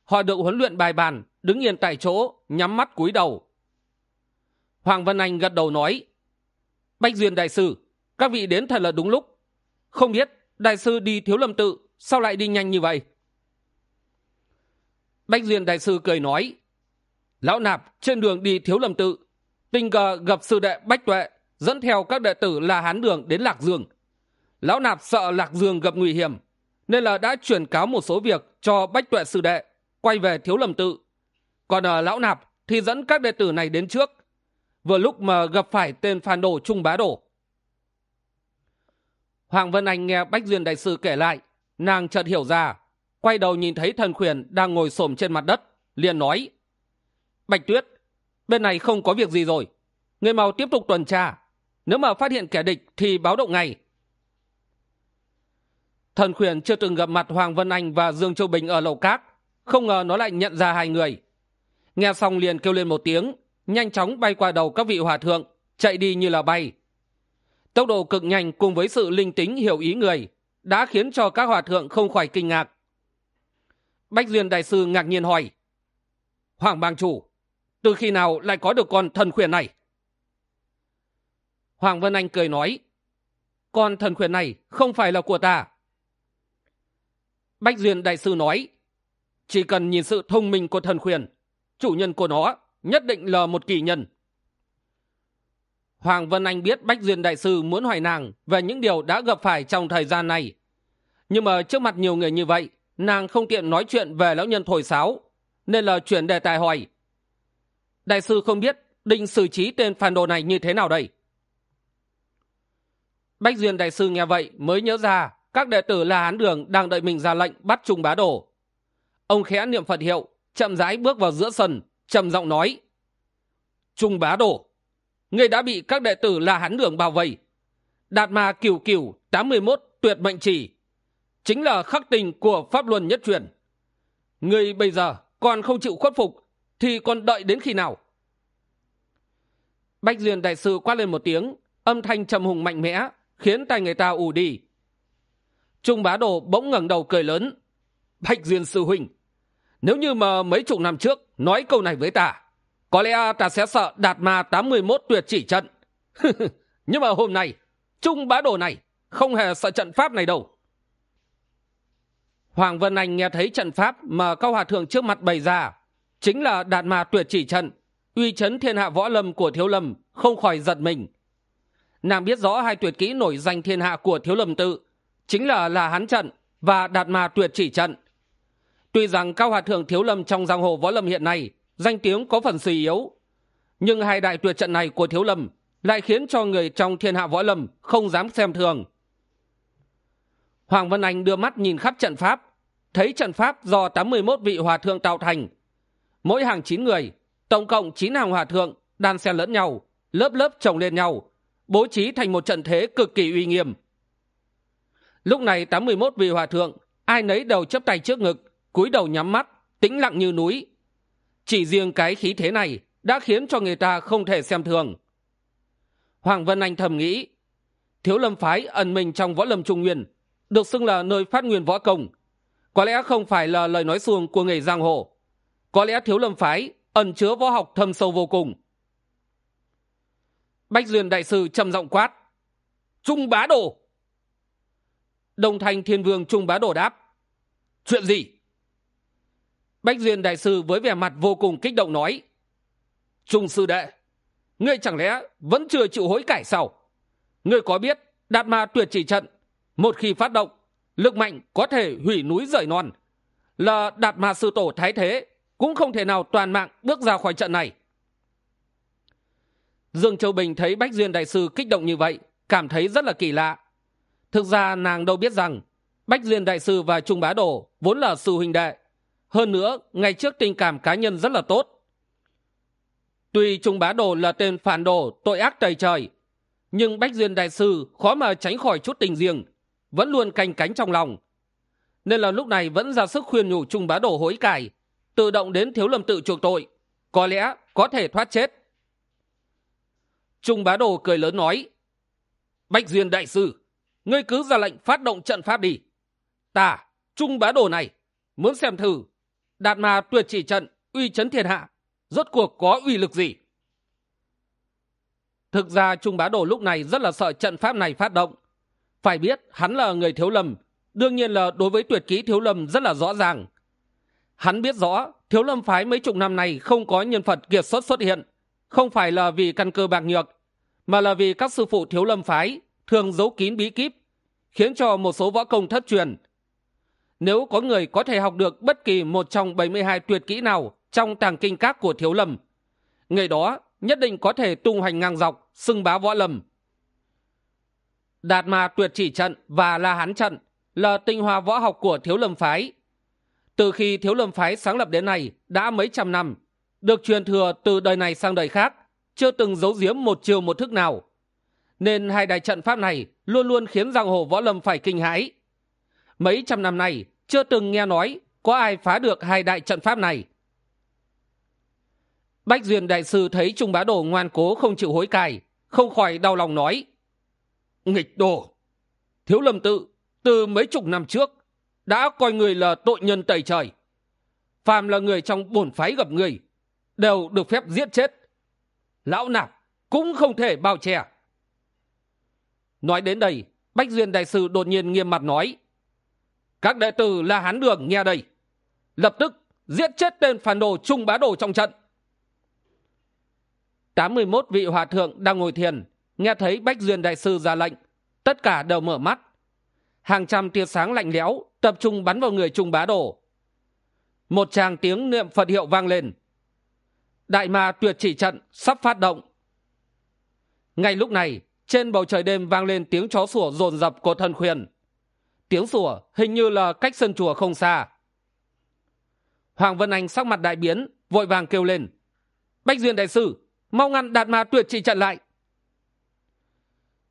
Họ được huấn luyện bài bàn, đứng yên tại chỗ, nhắm mắt cúi đầu. Hoàng vân anh gật đầu nói, bách duyên đại sư các vị đến thật là đúng lúc. Không biết đại sư đi thiếu lâm tự, sao lại đi nhanh như vậy? Bách duyên đại sư cười nói, lão nạp, trên đường đi thiếu lâm tự, tình cờ gặp sư đệ bách tuệ, dẫn theo các đệ tử là hán đường đến lạc dương. Lão nạp sợ lạc dương gặp nguy hiểm, nên là đã chuyển cáo một số việc cho bách tuệ sư đệ, quay về thiếu lâm tự. Còn ở lão nạp thì dẫn các đệ tử này đến trước. Vừa lúc mà gặp phải tên phản đồ trung bá đổ hoàng vân anh nghe bách duyên đại sư kể lại, nàng chợt hiểu ra, quay đầu nhìn thấy thần khuyển đang ngồi xổm trên mặt đất, liền nói, bạch tuyết, bên này không có việc gì rồi người mau tiếp tục tuần tra, nếu mà phát hiện kẻ địch thì báo động ngay. Thần khuyển chưa từng gặp mặt hoàng vân anh và dương châu bình ở lầu cát, không ngờ nó lại nhận ra hai người. Nghe xong liền kêu lên một tiếng, nhanh chóng bay qua đầu các vị hòa thượng, chạy đi như là bay tốc độ cực nhanh cùng với sự linh tính hiểu ý người đã khiến cho các hòa thượng không khỏi kinh ngạc. Bách duyên đại sư ngạc nhiên hỏi, hoàng bang chủ, từ khi nào lại có được con thần khuyển này? Hoàng vân anh cười nói, con thần khuyển này không phải là của ta. Bách duyên đại sư nói, chỉ cần nhìn sự thông minh của thần khuyển, chủ nhân của nó nhất định là một kỳ nhân hoàng vân anh biết bách duyên đại sư muốn hỏi nàng về những điều đã gặp phải trong thời gian này. Nhưng mà trước mặt nhiều người như vậy, nàng không tiện nói chuyện về lão nhân thổi sáo, nên là chuyển đề tài hỏi. Đại sư không biết định xử trí tên phản đồ này như thế nào đây? Bách duyên đại sư nghe vậy mới nhớ ra các đệ tử la hán đường đang đợi mình ra lệnh bắt trung bá đồ. Ông khẽ niệm phật hiệu, chậm rãi bước vào giữa sân, trầm giọng nói, trung bá đồ Ngươi đã bị các đệ tử là hán đường bao vây. Đạt mà cửu cửu tám mươi mốt, tuyệt mệnh chỉ chính là khắc tình của pháp luân nhất truyền. Ngươi bây giờ còn không chịu khuất phục thì còn đợi đến khi nào? Bách duyên đại sư quát lên một tiếng, âm thanh trầm hùng mạnh mẽ, khiến tay người ta ù đi. Trung bá đồ bỗng ngẩng đầu cười lớn. Bách duyên sư huynh, nếu như mà mấy chục năm trước nói câu này với ta có lẽ ta sẽ sợ đạt ma tám mươi mốt tuyệt chỉ trận. Nhưng mà hôm nay, trung bá đồ này không hề sợ trận pháp này đâu. Hoàng vân anh nghe thấy trận pháp mà cao hòa thượng trước mặt bày ra, chính là đạt ma tuyệt chỉ trận, uy chấn thiên hạ võ lâm của thiếu lâm, không khỏi giật mình. Nàng biết rõ hai tuyệt kỹ nổi danh thiên hạ của thiếu lâm tự, chính là là hán trận và đạt ma tuyệt chỉ trận. Tuy rằng cao hòa thượng thiếu lâm trong giang hồ võ lâm hiện nay danh tiếng có phần suy yếu. Nhưng hai đại tuyệt trận này của thiếu lâm lại khiến cho người trong thiên hạ võ lâm không dám xem thường. Hoàng văn anh đưa mắt nhìn khắp trận pháp, thấy trận pháp do tám mươi một vị hòa thượng tạo thành. Mỗi hàng chín người, tổng cộng chín hàng hòa thượng đan xen lẫn nhau, lớp lớp chồng lên nhau, bố trí thành một trận thế cực kỳ uy nghiêm. Lúc này tám mươi một vị hòa thượng, ai nấy đầu chấp tay trước ngực, cúi đầu nhắm mắt, tĩnh lặng như núi chỉ riêng cái khí thế này đã khiến cho người ta không thể xem thường. Hoàng vân anh thầm nghĩ, thiếu lâm phái ẩn mình trong võ lâm trung nguyên, được xưng là nơi phát nguyên võ công. Có lẽ không phải là lời nói xuông của người giang hồ. Có lẽ thiếu lâm phái ẩn chứa võ học thâm sâu vô cùng. Bách duyên đại sư trầm giọng quát, trung bá đồ. Đồng thành thiên vương trung bá đồ đáp, chuyện gì? Bách duyên đại sư với vẻ mặt vô cùng kích động nói, trung sư đệ, ngươi chẳng lẽ vẫn chưa chịu hối cải sao? Ngươi có biết đạt ma tuyệt chỉ trận một khi phát động, lực mạnh có thể hủy núi rời non. Là đạt ma sư tổ thái thế cũng không thể nào toàn mạng bước ra khỏi trận này. Dương châu bình thấy bách duyên đại sư kích động như vậy, cảm thấy rất là kỳ lạ. Thực ra nàng đâu biết rằng bách duyên đại sư và trung bá đồ vốn là sư huynh đệ hơn nữa, ngay trước tình cảm cá nhân rất là tốt. Tuy trung bá đồ là tên phản đồ, tội ác tày trời, nhưng bách duyên đại sư khó mà tránh khỏi chút tình riêng, vẫn luôn canh cánh trong lòng. Nên là lúc này vẫn ra sức khuyên nhủ trung bá đồ hối cải, tự động đến thiếu lâm tự chuộc tội, có lẽ có thể thoát chết. Trung bá đồ cười lớn nói, bách duyên đại sư, ngươi cứ ra lệnh phát động trận pháp đi. Ta, trung bá đồ này, muốn xem thử đạt mà tuyệt chỉ trận, uy chấn thiên hạ, rốt cuộc có uy lực gì? Thực ra trung bá đồ lúc này rất là sợ trận pháp này phát động. Phải biết, hắn là người thiếu lâm đương nhiên là đối với tuyệt kỹ thiếu lâm rất là rõ ràng. Hắn biết rõ, thiếu lâm phái mấy chục năm này không có nhân vật kiệt xuất xuất hiện, không phải là vì căn cơ bạc nhược, mà là vì các sư phụ thiếu lâm phái thường giấu kín bí kíp, khiến cho một số võ công thất truyền nếu có người có thể học được bất kỳ một trong bảy mươi hai tuyệt kỹ nào trong tàng kinh các của thiếu lâm, người đó nhất định có thể tung hoành ngang dọc, xưng bá võ lâm. Đạt ma tuyệt chỉ trận và la hán trận là tinh hoa võ học của thiếu lâm phái. Từ khi thiếu lâm phái sáng lập đến nay đã mấy trăm năm, được truyền thừa từ đời này sang đời khác, chưa từng giấu giếm một chiều một thức nào. Nên hai đại trận pháp này luôn luôn khiến giang hồ võ lâm phải kinh hãi mấy trăm năm nay, chưa từng nghe nói có ai phá được hai đại trận pháp này. Bách duyên đại sư thấy trung bá đồ ngoan cố không chịu hối cải, không khỏi đau lòng nói, nghịch đồ, thiếu lâm tự, từ mấy chục năm trước, đã coi người là tội nhân tẩy trời. Phàm là người trong bổn phái gặp người, đều được phép giết chết. Lão nạp cũng không thể bao che. Nói đến đây, bách duyên đại sư đột nhiên nghiêm mặt nói các đệ tử là hán đường nghe đây. Lập tức giết chết tên phản đồ trung bá đồ trong trận. Tám mươi mốt vị hòa thượng đang ngồi thiền, nghe thấy bách duyên đại sư ra lệnh, tất cả đều mở mắt. Hàng trăm tia sáng lạnh lẽo tập trung bắn vào người trung bá đồ. Một tràng tiếng niệm phật hiệu vang lên. Đại ma tuyệt chỉ trận sắp phát động. Ngay lúc này, trên bầu trời đêm vang lên tiếng chó sủa rồn rập của thân khuyên tiếng sủa hình như là cách sân chùa không xa. Hoàng vân anh sắc mặt đại biến, vội vàng kêu lên. Bách duyên đại sư, mau ngăn đạt ma tuyệt trị trận lại.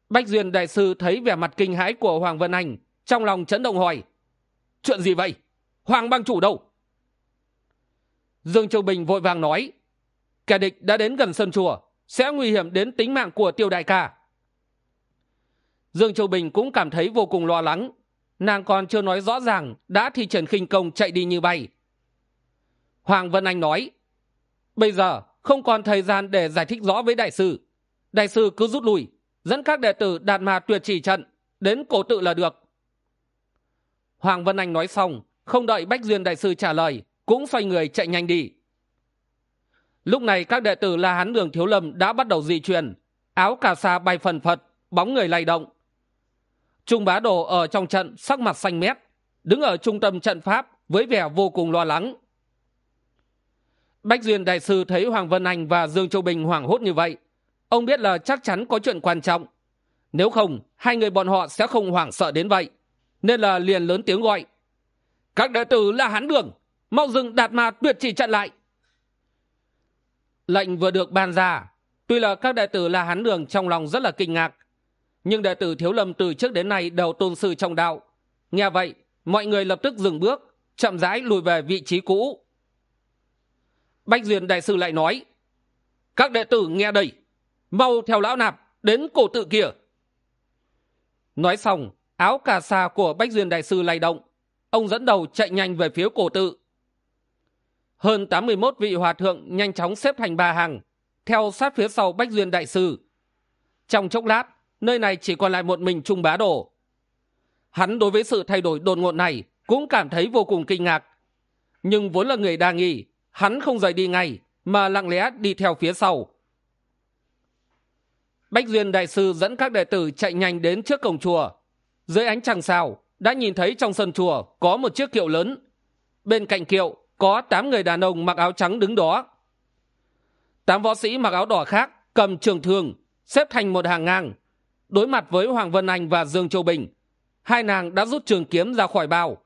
Bách duyên đại sư thấy vẻ mặt kinh hãi của hoàng vân anh, trong lòng chấn động hỏi, chuyện gì vậy? Hoàng bang chủ đâu? Dương châu bình vội vàng nói, kẻ địch đã đến gần sân chùa, sẽ nguy hiểm đến tính mạng của tiêu đại ca. Dương châu bình cũng cảm thấy vô cùng lo lắng nàng còn chưa nói rõ ràng, đã thi triển khinh công chạy đi như bay. Hoàng vân anh nói, bây giờ không còn thời gian để giải thích rõ với đại sư. Đại sư cứ rút lui, dẫn các đệ tử đạt mà tuyệt chỉ trận đến cổ tự là được. Hoàng vân anh nói xong, không đợi bách duyên đại sư trả lời, cũng xoay người chạy nhanh đi. Lúc này các đệ tử la hán đường thiếu lâm đã bắt đầu di chuyển, áo cà sa bay phần phật, bóng người lay động trung bá đồ ở trong trận sắc mặt xanh mét, đứng ở trung tâm trận pháp với vẻ vô cùng lo lắng. Bách duyên đại sư thấy hoàng vân anh và dương châu bình hoảng hốt như vậy, ông biết là chắc chắn có chuyện quan trọng. Nếu không, hai người bọn họ sẽ không hoảng sợ đến vậy, nên là liền lớn tiếng gọi. Các đệ tử là hán đường, mau dừng đạt ma tuyệt chỉ chặn lại. Lệnh vừa được ban ra, tuy là các đệ tử là hán đường trong lòng rất là kinh ngạc nhưng đệ tử thiếu lâm từ trước đến nay đều tôn sư trong đạo. Nghe vậy, mọi người lập tức dừng bước, chậm rãi lùi về vị trí cũ. Bách duyên đại sư lại nói, các đệ tử nghe đây, mau theo lão nạp đến cổ tự kia. Nói xong, áo cà sa của bách duyên đại sư lay động. Ông dẫn đầu chạy nhanh về phía cổ tự. Hơn tám mươi một vị hòa thượng nhanh chóng xếp thành ba hàng, theo sát phía sau bách duyên đại sư. Trong chốc lát nơi này chỉ còn lại một mình trung bá đồ. Hắn đối với sự thay đổi đột ngột này cũng cảm thấy vô cùng kinh ngạc. Nhưng vốn là người đa nghi, hắn không rời đi ngay, mà lặng lẽ đi theo phía sau. Bách duyên đại sư dẫn các đệ tử chạy nhanh đến trước cổng chùa. Dưới ánh trăng sao, đã nhìn thấy trong sân chùa có một chiếc kiệu lớn. Bên cạnh kiệu có tám người đàn ông mặc áo trắng đứng đó. Tám võ sĩ mặc áo đỏ khác cầm trường thương, xếp thành một hàng ngang đối mặt với hoàng vân anh và dương châu bình. Hai nàng đã rút trường kiếm ra khỏi bao.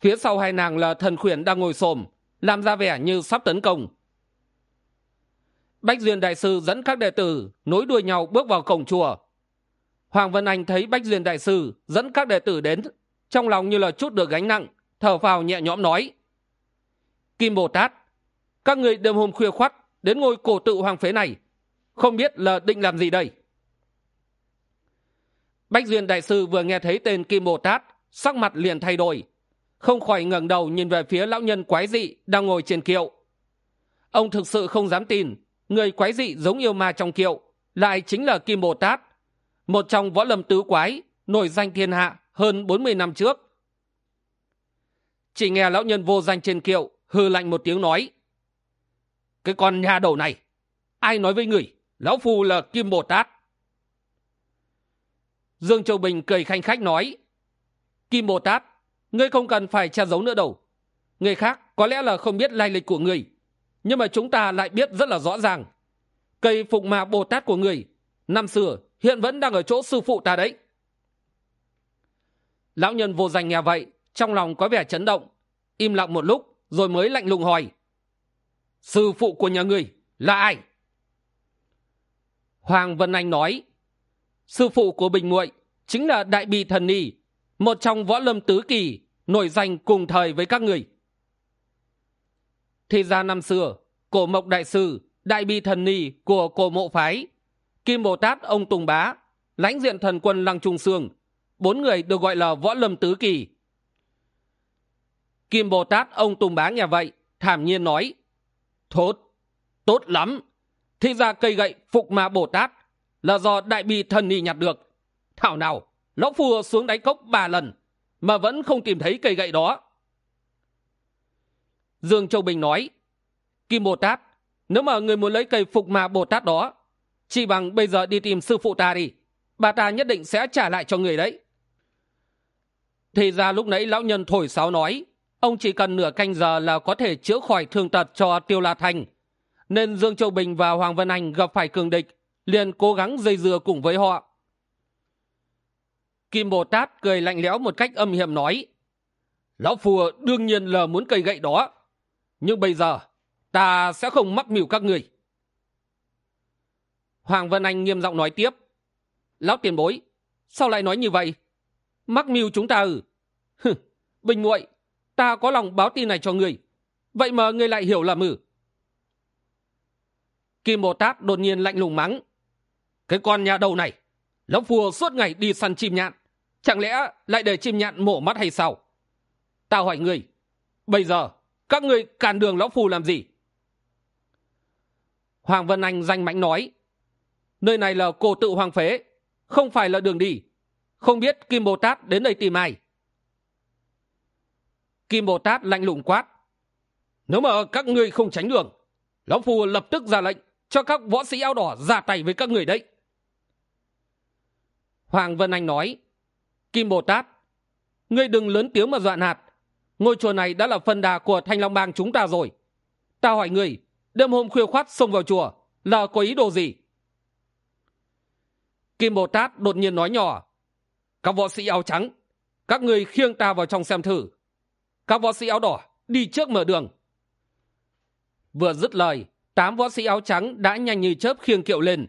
Phía sau hai nàng là thần khuyển đang ngồi xổm, làm ra vẻ như sắp tấn công. Bách duyên đại sư dẫn các đệ tử nối đuôi nhau bước vào cổng chùa. Hoàng vân anh thấy bách duyên đại sư dẫn các đệ tử đến, trong lòng như là chút được gánh nặng, thở phào nhẹ nhõm nói, kim bồ tát, các người đêm hôm khuya khoắt đến ngôi cổ tự hoàng phế này, không biết là định làm gì đây? Bách duyên đại sư vừa nghe thấy tên kim bồ tát, sắc mặt liền thay đổi, không khỏi ngẩng đầu nhìn về phía lão nhân quái dị đang ngồi trên kiệu. Ông thực sự không dám tin, người quái dị giống yêu ma trong kiệu lại chính là kim bồ tát, một trong võ lâm tứ quái nổi danh thiên hạ hơn bốn mươi năm trước. Chỉ nghe lão nhân vô danh trên kiệu hư lạnh một tiếng nói, cái con nhà đầu này, ai nói với người lão phu là kim bồ tát? Dương châu bình cười khanh khách nói, kim bồ tát, ngươi không cần phải che giấu nữa đâu. Người khác có lẽ là không biết lai lịch của người nhưng mà chúng ta lại biết rất là rõ ràng. Cây phục mà bồ tát của người năm xưa hiện vẫn đang ở chỗ sư phụ ta đấy. Lão nhân vô danh nghe vậy, trong lòng có vẻ chấn động, im lặng một lúc rồi mới lạnh lùng hỏi, sư phụ của nhà người là ai? Hoàng vân anh nói sư phụ của bình muội chính là đại bi thần ni, một trong võ lâm tứ kỳ, nổi danh cùng thời với các người. Thì ra năm xưa, cổ mộc đại sư, đại bi thần ni của cổ mộ phái, kim bồ tát ông tùng bá, lãnh diện thần quân lăng trung sương, bốn người được gọi là võ lâm tứ kỳ. Kim bồ tát ông tùng bá nghe vậy thảm nhiên nói, thốt, tốt lắm. Thì ra cây gậy phục ma bồ tát là do đại bi thần ni nhặt được. Thảo nào, lão phu xuống đáy cốc ba lần, mà vẫn không tìm thấy cây gậy đó. Dương châu bình nói, kim bồ tát, nếu mà người muốn lấy cây phục ma bồ tát đó, chỉ bằng bây giờ đi tìm sư phụ ta đi, bà ta nhất định sẽ trả lại cho người đấy. Thì ra lúc nãy lão nhân thổi sáo nói, ông chỉ cần nửa canh giờ là có thể chữa khỏi thương tật cho tiêu la thành, nên dương châu bình và hoàng vân anh gặp phải cường địch liền cố gắng dây dưa cùng với họ. Kim bồ tát cười lạnh lẽo một cách âm hiểm nói lão phù đương nhiên là muốn cây gậy đó nhưng bây giờ ta sẽ không mắc mưu các người hoàng vân anh nghiêm giọng nói tiếp lão tiền bối sao lại nói như vậy? Mắc mưu chúng ta ừ hừ bình nguội, ta có lòng báo tin này cho người vậy mà người lại hiểu là mử. kim bồ tát đột nhiên lạnh lùng mắng cái con nhà đầu này, lão phù suốt ngày đi săn chim nhạn. Chẳng lẽ lại để chim nhạn mổ mắt hay sao? Ta hỏi người, bây giờ các người cản đường lão phù làm gì? Hoàng vân anh danh mãnh nói, nơi này là cổ tự hoàng phế, không phải là đường đi. Không biết kim bồ tát đến đây tìm ai? Kim bồ tát lạnh lùng quát, nếu mà các ngươi không tránh đường, lão phù lập tức ra lệnh cho các võ sĩ áo đỏ ra tay với các người đấy hoàng vân anh nói, kim bồ tát, ngươi đừng lớn tiếng mà dọa nạt. Ngôi chùa này đã là phần đà của thanh long bang chúng ta rồi. Ta hỏi người đêm hôm khuya khoát xông vào chùa là có ý đồ gì? Kim bồ tát đột nhiên nói nhỏ, các võ sĩ áo trắng, các người khiêng ta vào trong xem thử. Các võ sĩ áo đỏ, đi trước mở đường. Vừa dứt lời, tám võ sĩ áo trắng đã nhanh như chớp khiêng kiệu lên.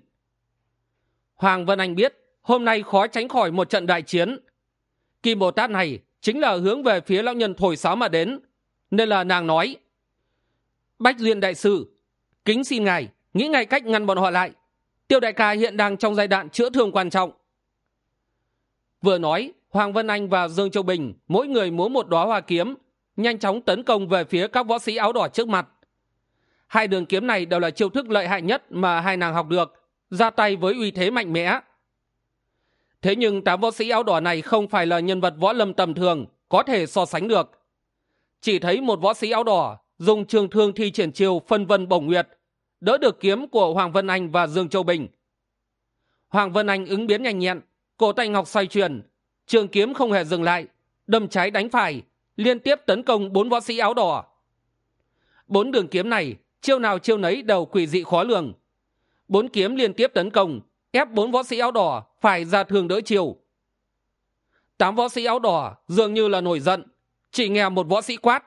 Hoàng vân anh biết hôm nay khó tránh khỏi một trận đại chiến. Kim bồ tát này chính là hướng về phía lão nhân thổi sáo mà đến, nên là nàng nói, bách duyên đại sư, kính xin ngài, nghĩ ngay cách ngăn bọn họ lại. Tiêu đại ca hiện đang trong giai đoạn chữa thương quan trọng. Vừa nói, hoàng vân anh và dương châu bình, mỗi người múa một đoá hoa kiếm, nhanh chóng tấn công về phía các võ sĩ áo đỏ trước mặt. Hai đường kiếm này đều là chiêu thức lợi hại nhất mà hai nàng học được, ra tay với uy thế mạnh mẽ thế nhưng tám võ sĩ áo đỏ này không phải là nhân vật võ lâm tầm thường, có thể so sánh được. Chỉ thấy một võ sĩ áo đỏ dùng trường thương thi triển chiêu phân vân bổng nguyệt, đỡ được kiếm của hoàng vân anh và dương châu bình. Hoàng vân anh ứng biến nhanh nhẹn, cổ tay ngọc xoay chuyển, trường kiếm không hề dừng lại, đâm trái đánh phải, liên tiếp tấn công bốn võ sĩ áo đỏ. Bốn đường kiếm này, chiêu nào chiêu nấy đều quỷ dị khó lường. Bốn kiếm liên tiếp tấn công ép bốn võ sĩ áo đỏ phải ra thường đỡ chiều. Tám võ sĩ áo đỏ dường như là nổi giận, chỉ nghe một võ sĩ quát.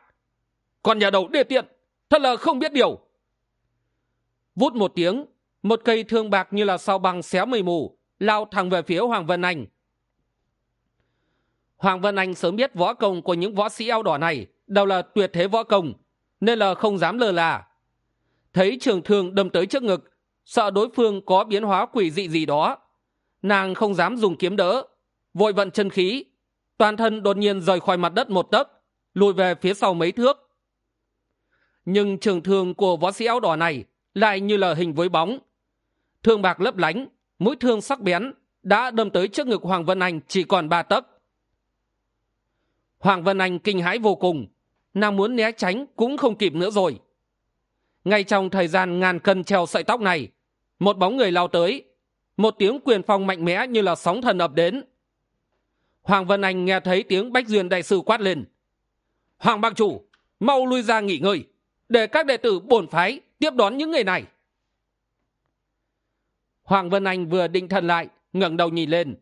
Còn nhà đầu đê tiện, thật là không biết điều. Vút một tiếng, một cây thương bạc như là sao băng xé mây mù, lao thẳng về phía hoàng vân anh. Hoàng vân anh sớm biết võ công của những võ sĩ áo đỏ này đều là tuyệt thế võ công, nên là không dám lơ là. Thấy trường thương đâm tới trước ngực sợ đối phương có biến hóa quỷ dị gì đó. Nàng không dám dùng kiếm đỡ, vội vận chân khí. Toàn thân đột nhiên rời khỏi mặt đất một tấc, lùi về phía sau mấy thước. Nhưng trường thương của võ sĩ áo đỏ này lại như là hình với bóng. Thương bạc lấp lánh, mũi thương sắc bén, đã đâm tới trước ngực hoàng vân anh chỉ còn ba tấc. Hoàng vân anh kinh hãi vô cùng, nàng muốn né tránh cũng không kịp nữa rồi ngay trong thời gian ngàn cân treo sợi tóc này, một bóng người lao tới, một tiếng quyền phong mạnh mẽ như là sóng thần ập đến. Hoàng vân anh nghe thấy tiếng bách duyên đại sư quát lên. Hoàng bang chủ, mau lui ra nghỉ ngơi, để các đệ tử bổn phái tiếp đón những người này. Hoàng vân anh vừa định thần lại, ngẩng đầu nhìn lên.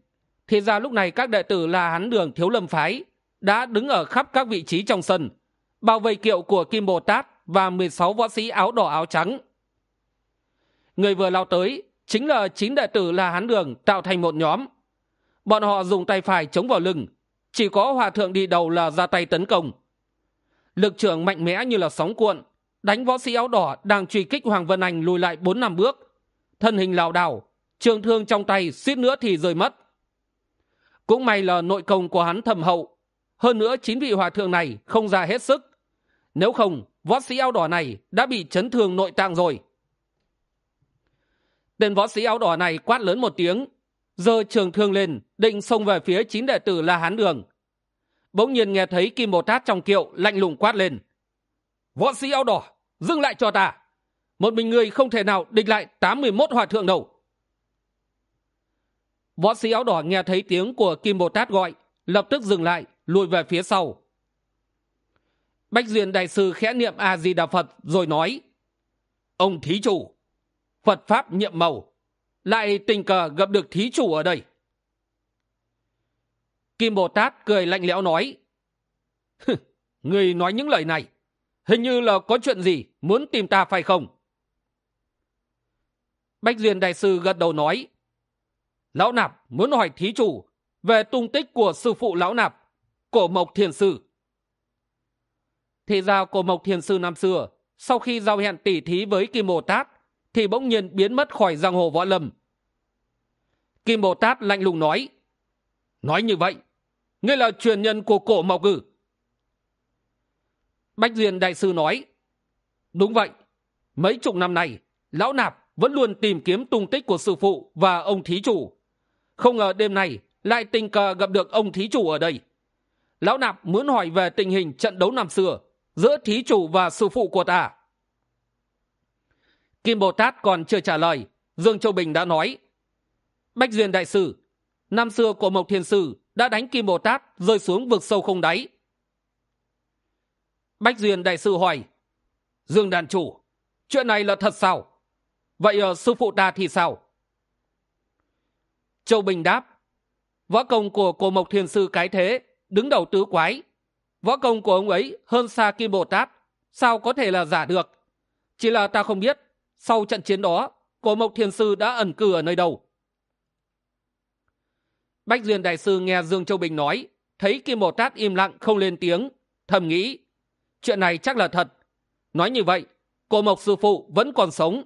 Thì ra lúc này các đệ tử là hắn đường thiếu lâm phái đã đứng ở khắp các vị trí trong sân, bao vây kiệu của kim bồ tát và mười sáu võ sĩ áo đỏ áo trắng. Người vừa lao tới chính là chín đệ tử là hán đường tạo thành một nhóm. Bọn họ dùng tay phải chống vào lưng, chỉ có hòa thượng đi đầu là ra tay tấn công. Lực trưởng mạnh mẽ như là sóng cuộn, đánh võ sĩ áo đỏ đang truy kích hoàng vân anh lùi lại bốn năm bước. Thân hình lảo đảo, trường thương trong tay suýt nữa thì rơi mất. Cũng may là nội công của hắn thầm hậu, hơn nữa chín vị hòa thượng này không ra hết sức. Nếu không võ sĩ áo đỏ này đã bị chấn thương nội tạng rồi. Tên võ sĩ áo đỏ này quát lớn một tiếng, giơ trường thương lên, định xông về phía chín đệ tử la hán đường. Bỗng nhiên nghe thấy kim bồ tát trong kiệu lạnh lùng quát lên. Võ sĩ áo đỏ, dừng lại cho ta. Một mình người không thể nào địch lại tám mươi mốt hòa thượng đâu. Võ sĩ áo đỏ nghe thấy tiếng của kim bồ tát gọi, lập tức dừng lại, lùi về phía sau bách duyên đại sư khẽ niệm a di đà phật rồi nói, ông thí chủ, phật pháp nhiệm màu, lại tình cờ gặp được thí chủ ở đây. Kim bồ tát cười lạnh lẽo nói người nói những lời này, hình như là có chuyện gì muốn tìm ta phải không? Bách duyên đại sư gật đầu nói, lão nạp muốn hỏi thí chủ về tung tích của sư phụ lão nạp, cổ mộc thiền sư thì ra cổ mộc thiền sư năm xưa. Sau khi giao hẹn tỉ thí với kim bồ tát, thì bỗng nhiên biến mất khỏi giang hồ võ lâm. Kim bồ tát lạnh lùng nói nói như vậy, ngươi là truyền nhân của cổ mộc ư? Bách duyên đại sư nói, đúng vậy, mấy chục năm nay, lão nạp vẫn luôn tìm kiếm tung tích của sư phụ và ông thí chủ. Không ngờ đêm nay lại tình cờ gặp được ông thí chủ ở đây. Lão nạp muốn hỏi về tình hình trận đấu năm xưa giữa thí chủ và sư phụ của ta. Kim bồ tát còn chưa trả lời, dương châu bình đã nói, bách duyên đại sư, năm xưa của mộc thiên sư đã đánh kim bồ tát rơi xuống vực sâu không đáy. Bách duyên đại sư hỏi, dương đàn chủ, chuyện này là thật sao? Vậy ở sư phụ ta thì sao? Châu bình đáp, võ công của cổ mộc thiền sư cái thế, đứng đầu tứ quái võ công của ông ấy hơn xa kim bồ tát, sao có thể là giả được? Chỉ là ta không biết, sau trận chiến đó, cổ mộc thiền sư đã ẩn cư ở nơi đâu? Bách duyên đại sư nghe dương châu bình nói, thấy kim bồ tát im lặng không lên tiếng, thầm nghĩ, chuyện này chắc là thật. Nói như vậy, cổ mộc sư phụ vẫn còn sống.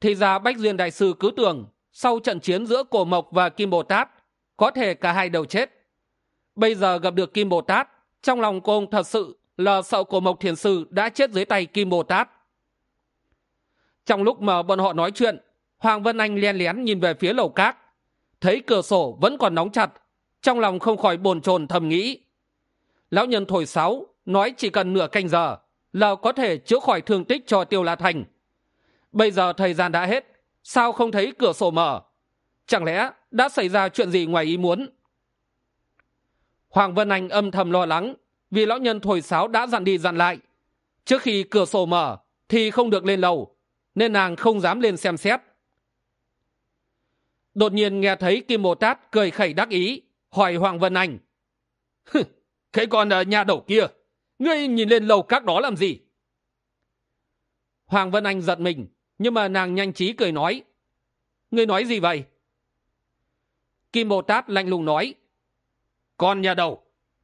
Thì ra bách duyên đại sư cứ tưởng, sau trận chiến giữa cổ mộc và kim bồ tát, có thể cả hai đều chết bây giờ gặp được kim bồ tát, trong lòng cô ông thật sự là sợ cổ mộc thiền sư đã chết dưới tay kim bồ tát. Trong lúc mà bọn họ nói chuyện, hoàng vân anh len lén nhìn về phía lầu cát. Thấy cửa sổ vẫn còn nóng chặt, trong lòng không khỏi bồn chồn thầm nghĩ. Lão nhân thổi sáu nói chỉ cần nửa canh giờ là có thể chữa khỏi thương tích cho tiêu la thành. Bây giờ thời gian đã hết, sao không thấy cửa sổ mở? Chẳng lẽ đã xảy ra chuyện gì ngoài ý muốn? Hoàng vân anh âm thầm lo lắng vì lão nhân thổi sáo đã dặn đi dặn lại. Trước khi cửa sổ mở thì không được lên lầu, nên nàng không dám lên xem xét. Đột nhiên nghe thấy kim bồ tát cười khẩy đắc ý, hỏi hoàng vân anh. Cái còn ở ờ, nhà đầu kia, ngươi nhìn lên lầu các đó làm gì? Hoàng vân anh giật mình, nhưng mà nàng nhanh trí cười nói. Ngươi nói gì vậy? Kim bồ tát lạnh lùng nói con nhà đầu,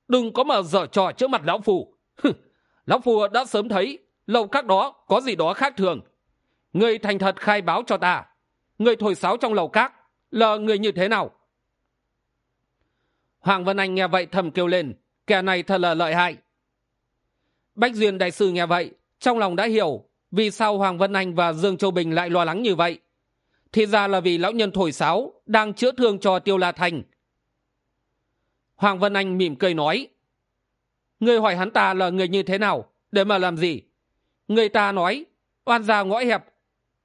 đừng có mà dở trò trước mặt lão phù lão phù đã sớm thấy lầu các đó có gì đó khác thường. Người thành thật khai báo cho ta, người thổi sáo trong lầu các là người như thế nào? Hoàng vân anh nghe vậy thầm kêu lên, kẻ này thật là lợi hại. Bách duyên đại sư nghe vậy, trong lòng đã hiểu vì sao hoàng vân anh và dương châu bình lại lo lắng như vậy. Thì ra là vì lão nhân thổi sáo đang chữa thương cho tiêu la thành hoàng vân anh mỉm cười nói người hỏi hắn ta là người như thế nào, để mà làm gì? Người ta nói, oan ra ngõ hẹp,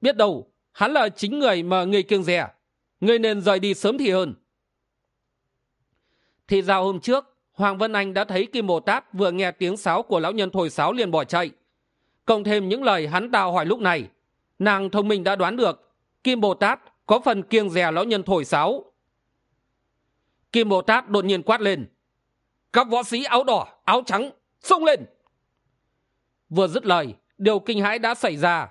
biết đâu hắn là chính người mà người kiêng rẻ người nên rời đi sớm thì hơn. Thì ra hôm trước, hoàng vân anh đã thấy kim bồ tát vừa nghe tiếng sáo của lão nhân thổi sáo liền bỏ chạy. Cộng thêm những lời hắn ta hỏi lúc này, nàng thông minh đã đoán được kim bồ tát có phần kiêng dè lão nhân thổi sáo kim bồ tát đột nhiên quát lên. Các võ sĩ áo đỏ, áo trắng, xông lên. Vừa dứt lời, điều kinh hãi đã xảy ra.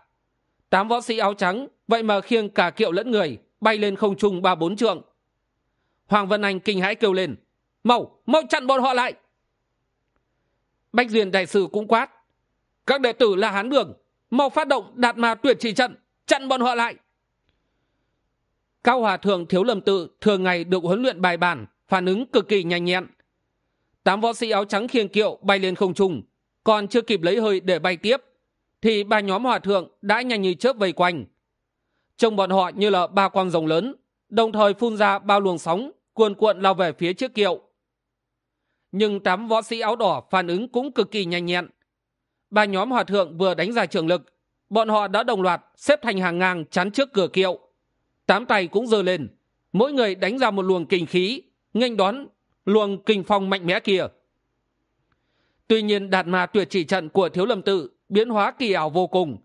Tám võ sĩ áo trắng, vậy mà khiêng cả kiệu lẫn người, bay lên không trung ba bốn trượng. Hoàng vân anh kinh hãi kêu lên. Mau mau chặn bọn họ lại. Bách duyên đại sư cũng quát. Các đệ tử là hán đường, mau phát động đạt ma tuyệt chỉ trận, chặn bọn họ lại cao hòa thượng thiếu lầm tự thường ngày được huấn luyện bài bản, phản ứng cực kỳ nhanh nhẹn. Tám võ sĩ áo trắng khiêng kiệu bay lên không trung, còn chưa kịp lấy hơi để bay tiếp, thì ba nhóm hòa thượng đã nhanh như chớp vây quanh. Trông bọn họ như là ba con rồng lớn, đồng thời phun ra bao luồng sóng, cuồn cuộn lao về phía chiếc kiệu. Nhưng tám võ sĩ áo đỏ phản ứng cũng cực kỳ nhanh nhẹn. Ba nhóm hòa thượng vừa đánh ra trường lực, bọn họ đã đồng loạt xếp thành hàng ngang chắn trước cửa kiệu tám tay cũng giơ lên. Mỗi người đánh ra một luồng kinh khí, nghênh đón luồng kinh phong mạnh mẽ kia. Tuy nhiên, đạt ma tuyệt chỉ trận của thiếu lâm tự biến hóa kỳ ảo vô cùng.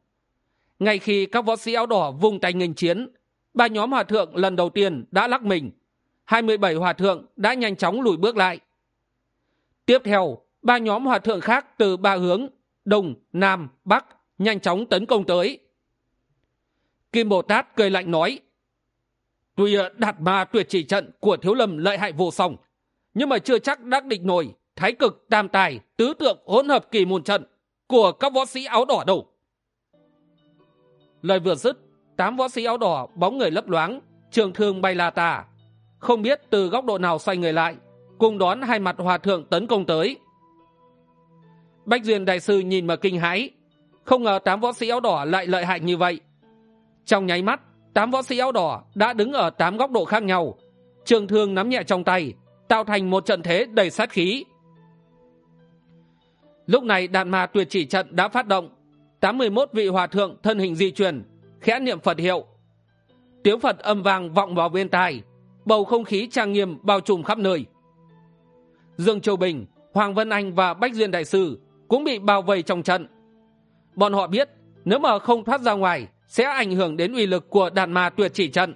Ngay khi các võ sĩ áo đỏ vung tay nghênh chiến, ba nhóm hòa thượng lần đầu tiên đã lắc mình. Hai mươi bảy hòa thượng đã nhanh chóng lùi bước lại. Tiếp theo, ba nhóm hòa thượng khác từ ba hướng, đông, nam, bắc, nhanh chóng tấn công tới. Kim bồ tát cười lạnh nói tuy ờ, đạt ma tuyệt chỉ trận của thiếu lâm lợi hại vô song, nhưng mà chưa chắc đắc định nổi thái cực, tam tài, tứ tượng hỗn hợp kỳ môn trận của các võ sĩ áo đỏ đâu. Lời vừa dứt, tám võ sĩ áo đỏ bóng người lấp loáng, trường thương bay la tà. Không biết từ góc độ nào xoay người lại, cùng đón hai mặt hòa thượng tấn công tới. Bách duyên đại sư nhìn mà kinh hãi, không ngờ tám võ sĩ áo đỏ lại lợi hại như vậy. Trong nháy mắt tám võ sĩ áo đỏ đã đứng ở tám góc độ khác nhau. Trường thương nắm nhẹ trong tay, tạo thành một trận thế đầy sát khí. Lúc này đạn ma tuyệt chỉ trận đã phát động. Tám mươi một vị hòa thượng thân hình di chuyển, khẽ niệm phật hiệu. Tiếng phật âm vang vọng vào bên tai, bầu không khí trang nghiêm bao trùm khắp nơi. Dương châu bình, hoàng vân anh và bách duyên đại sư cũng bị bao vây trong trận. Bọn họ biết nếu mà không thoát ra ngoài sẽ ảnh hưởng đến uy lực của đàn ma tuyệt chỉ trận.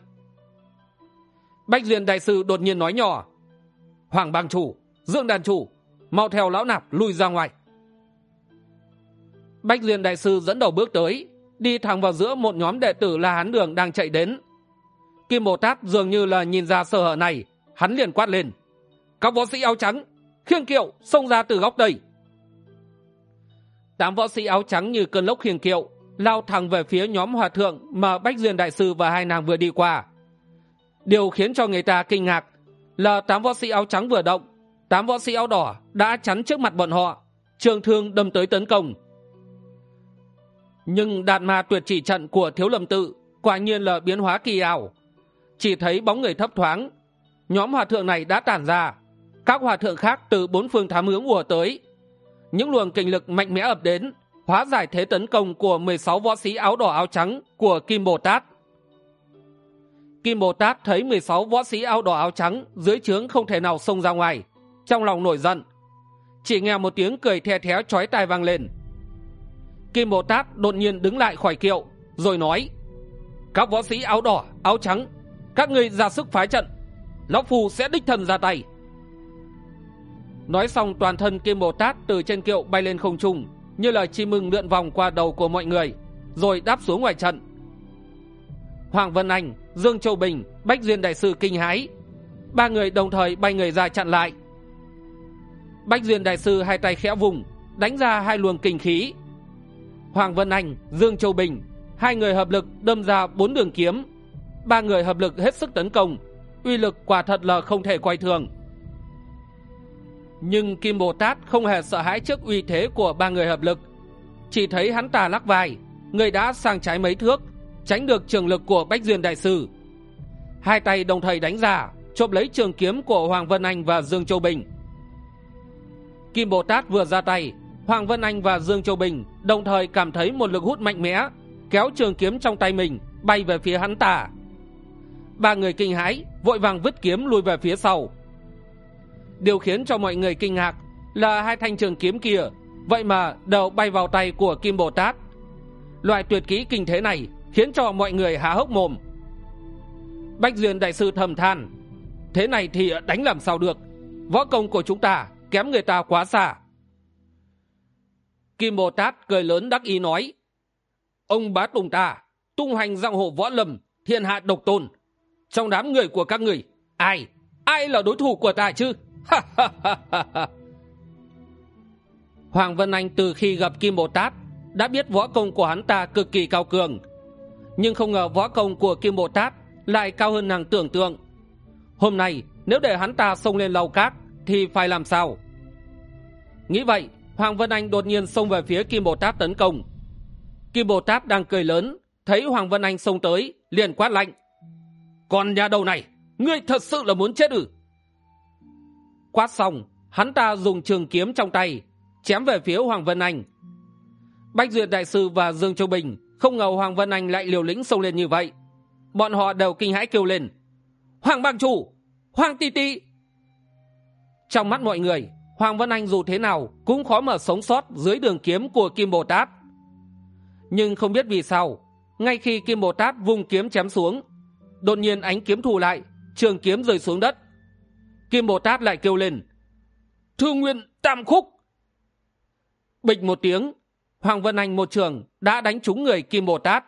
Bách duyên đại sư đột nhiên nói nhỏ, hoàng bang chủ, dương đàn chủ, mau theo lão nạp lui ra ngoài. Bách duyên đại sư dẫn đầu bước tới, đi thẳng vào giữa một nhóm đệ tử la hán đường đang chạy đến. Kim bồ tát dường như là nhìn ra sơ hở này, hắn liền quát lên, các võ sĩ áo trắng, khiêng kiệu, xông ra từ góc đây. tám võ sĩ áo trắng như cơn lốc khiêng kiệu lao thẳng về phía nhóm hòa thượng mà bách duyên đại sư và hai nàng vừa đi qua. Điều khiến cho người ta kinh ngạc là tám võ sĩ áo trắng vừa động, tám võ sĩ áo đỏ đã chắn trước mặt bọn họ, trường thương đâm tới tấn công. Nhưng đạn ma tuyệt chỉ trận của thiếu lâm tự quả nhiên là biến hóa kỳ ảo. Chỉ thấy bóng người thấp thoáng, nhóm hòa thượng này đã tản ra, các hòa thượng khác từ bốn phương thám hướng ùa tới. Những luồng kinh lực mạnh mẽ ập đến hóa giải thế tấn công của m sáu võ sĩ áo đỏ áo trắng của kim bồ tát. Kim bồ tát thấy m sáu võ sĩ áo đỏ áo trắng dưới trướng không thể nào xông ra ngoài, trong lòng nổi giận. Chỉ nghe một tiếng cười the thé chói tai vang lên. Kim bồ tát đột nhiên đứng lại khỏi kiệu, rồi nói, các võ sĩ áo đỏ, áo trắng, các ngươi ra sức phái trận, lão phu sẽ đích thân ra tay. Nói xong toàn thân kim bồ tát từ trên kiệu bay lên không trung như lời chim mừng lượn vòng qua đầu của mọi người, rồi đáp xuống ngoài trận. Hoàng vân anh, dương châu bình, bách duyên đại sư kinh hãi. Ba người đồng thời bay người ra chặn lại. Bách duyên đại sư hai tay khẽ vùng, đánh ra hai luồng kinh khí. Hoàng vân anh, dương châu bình, hai người hợp lực đâm ra bốn đường kiếm. Ba người hợp lực hết sức tấn công, uy lực quả thật là không thể quay thường nhưng kim bồ tát không hề sợ hãi trước uy thế của ba người hợp lực. Chỉ thấy hắn ta lắc vai, người đã sang trái mấy thước, tránh được trường lực của bách duyên đại sư. Hai tay đồng thời đánh ra, chộp lấy trường kiếm của hoàng vân anh và dương châu bình. Kim bồ tát vừa ra tay, hoàng vân anh và dương châu bình đồng thời cảm thấy một lực hút mạnh mẽ, kéo trường kiếm trong tay mình bay về phía hắn ta. Ba người kinh hãi, vội vàng vứt kiếm lùi về phía sau điều khiến cho mọi người kinh ngạc là hai thanh trường kiếm kia. Vậy mà đều bay vào tay của kim bồ tát. Loại tuyệt kỹ kinh thế này khiến cho mọi người há hốc mồm. Bách duyên đại sư thầm than, thế này thì đánh làm sao được? Võ công của chúng ta kém người ta quá xa. Kim bồ tát cười lớn đắc ý nói, ông bá tùng ta tung hành giang hồ võ lâm, thiên hạ độc tôn. Trong đám người của các người, ai ai là đối thủ của ta chứ? hoàng vân anh từ khi gặp kim bồ tát đã biết võ công của hắn ta cực kỳ cao cường. Nhưng không ngờ võ công của kim bồ tát lại cao hơn nàng tưởng tượng. Hôm nay, nếu để hắn ta xông lên lầu cát thì phải làm sao? Nghĩ vậy, hoàng vân anh đột nhiên xông về phía kim bồ tát tấn công. Kim bồ tát đang cười lớn, thấy hoàng vân anh xông tới, liền quát lạnh. Còn nhà đầu này, ngươi thật sự là muốn chết ư? Quát xong, hắn ta dùng trường kiếm trong tay, chém về phía hoàng vân anh. Bách duyệt đại sư và dương châu bình không ngờ hoàng vân anh lại liều lĩnh xông lên như vậy. Bọn họ đều kinh hãi kêu lên, hoàng bang chủ, hoàng ti ti! Trong mắt mọi người, hoàng vân anh dù thế nào cũng khó mà sống sót dưới đường kiếm của kim bồ tát. Nhưng không biết vì sao, ngay khi kim bồ tát vung kiếm chém xuống, đột nhiên ánh kiếm thù lại, trường kiếm rơi xuống đất kim bồ tát lại kêu lên, thương nguyên tam khúc. Bịch một tiếng, hoàng vân anh một trường đã đánh trúng người kim bồ tát.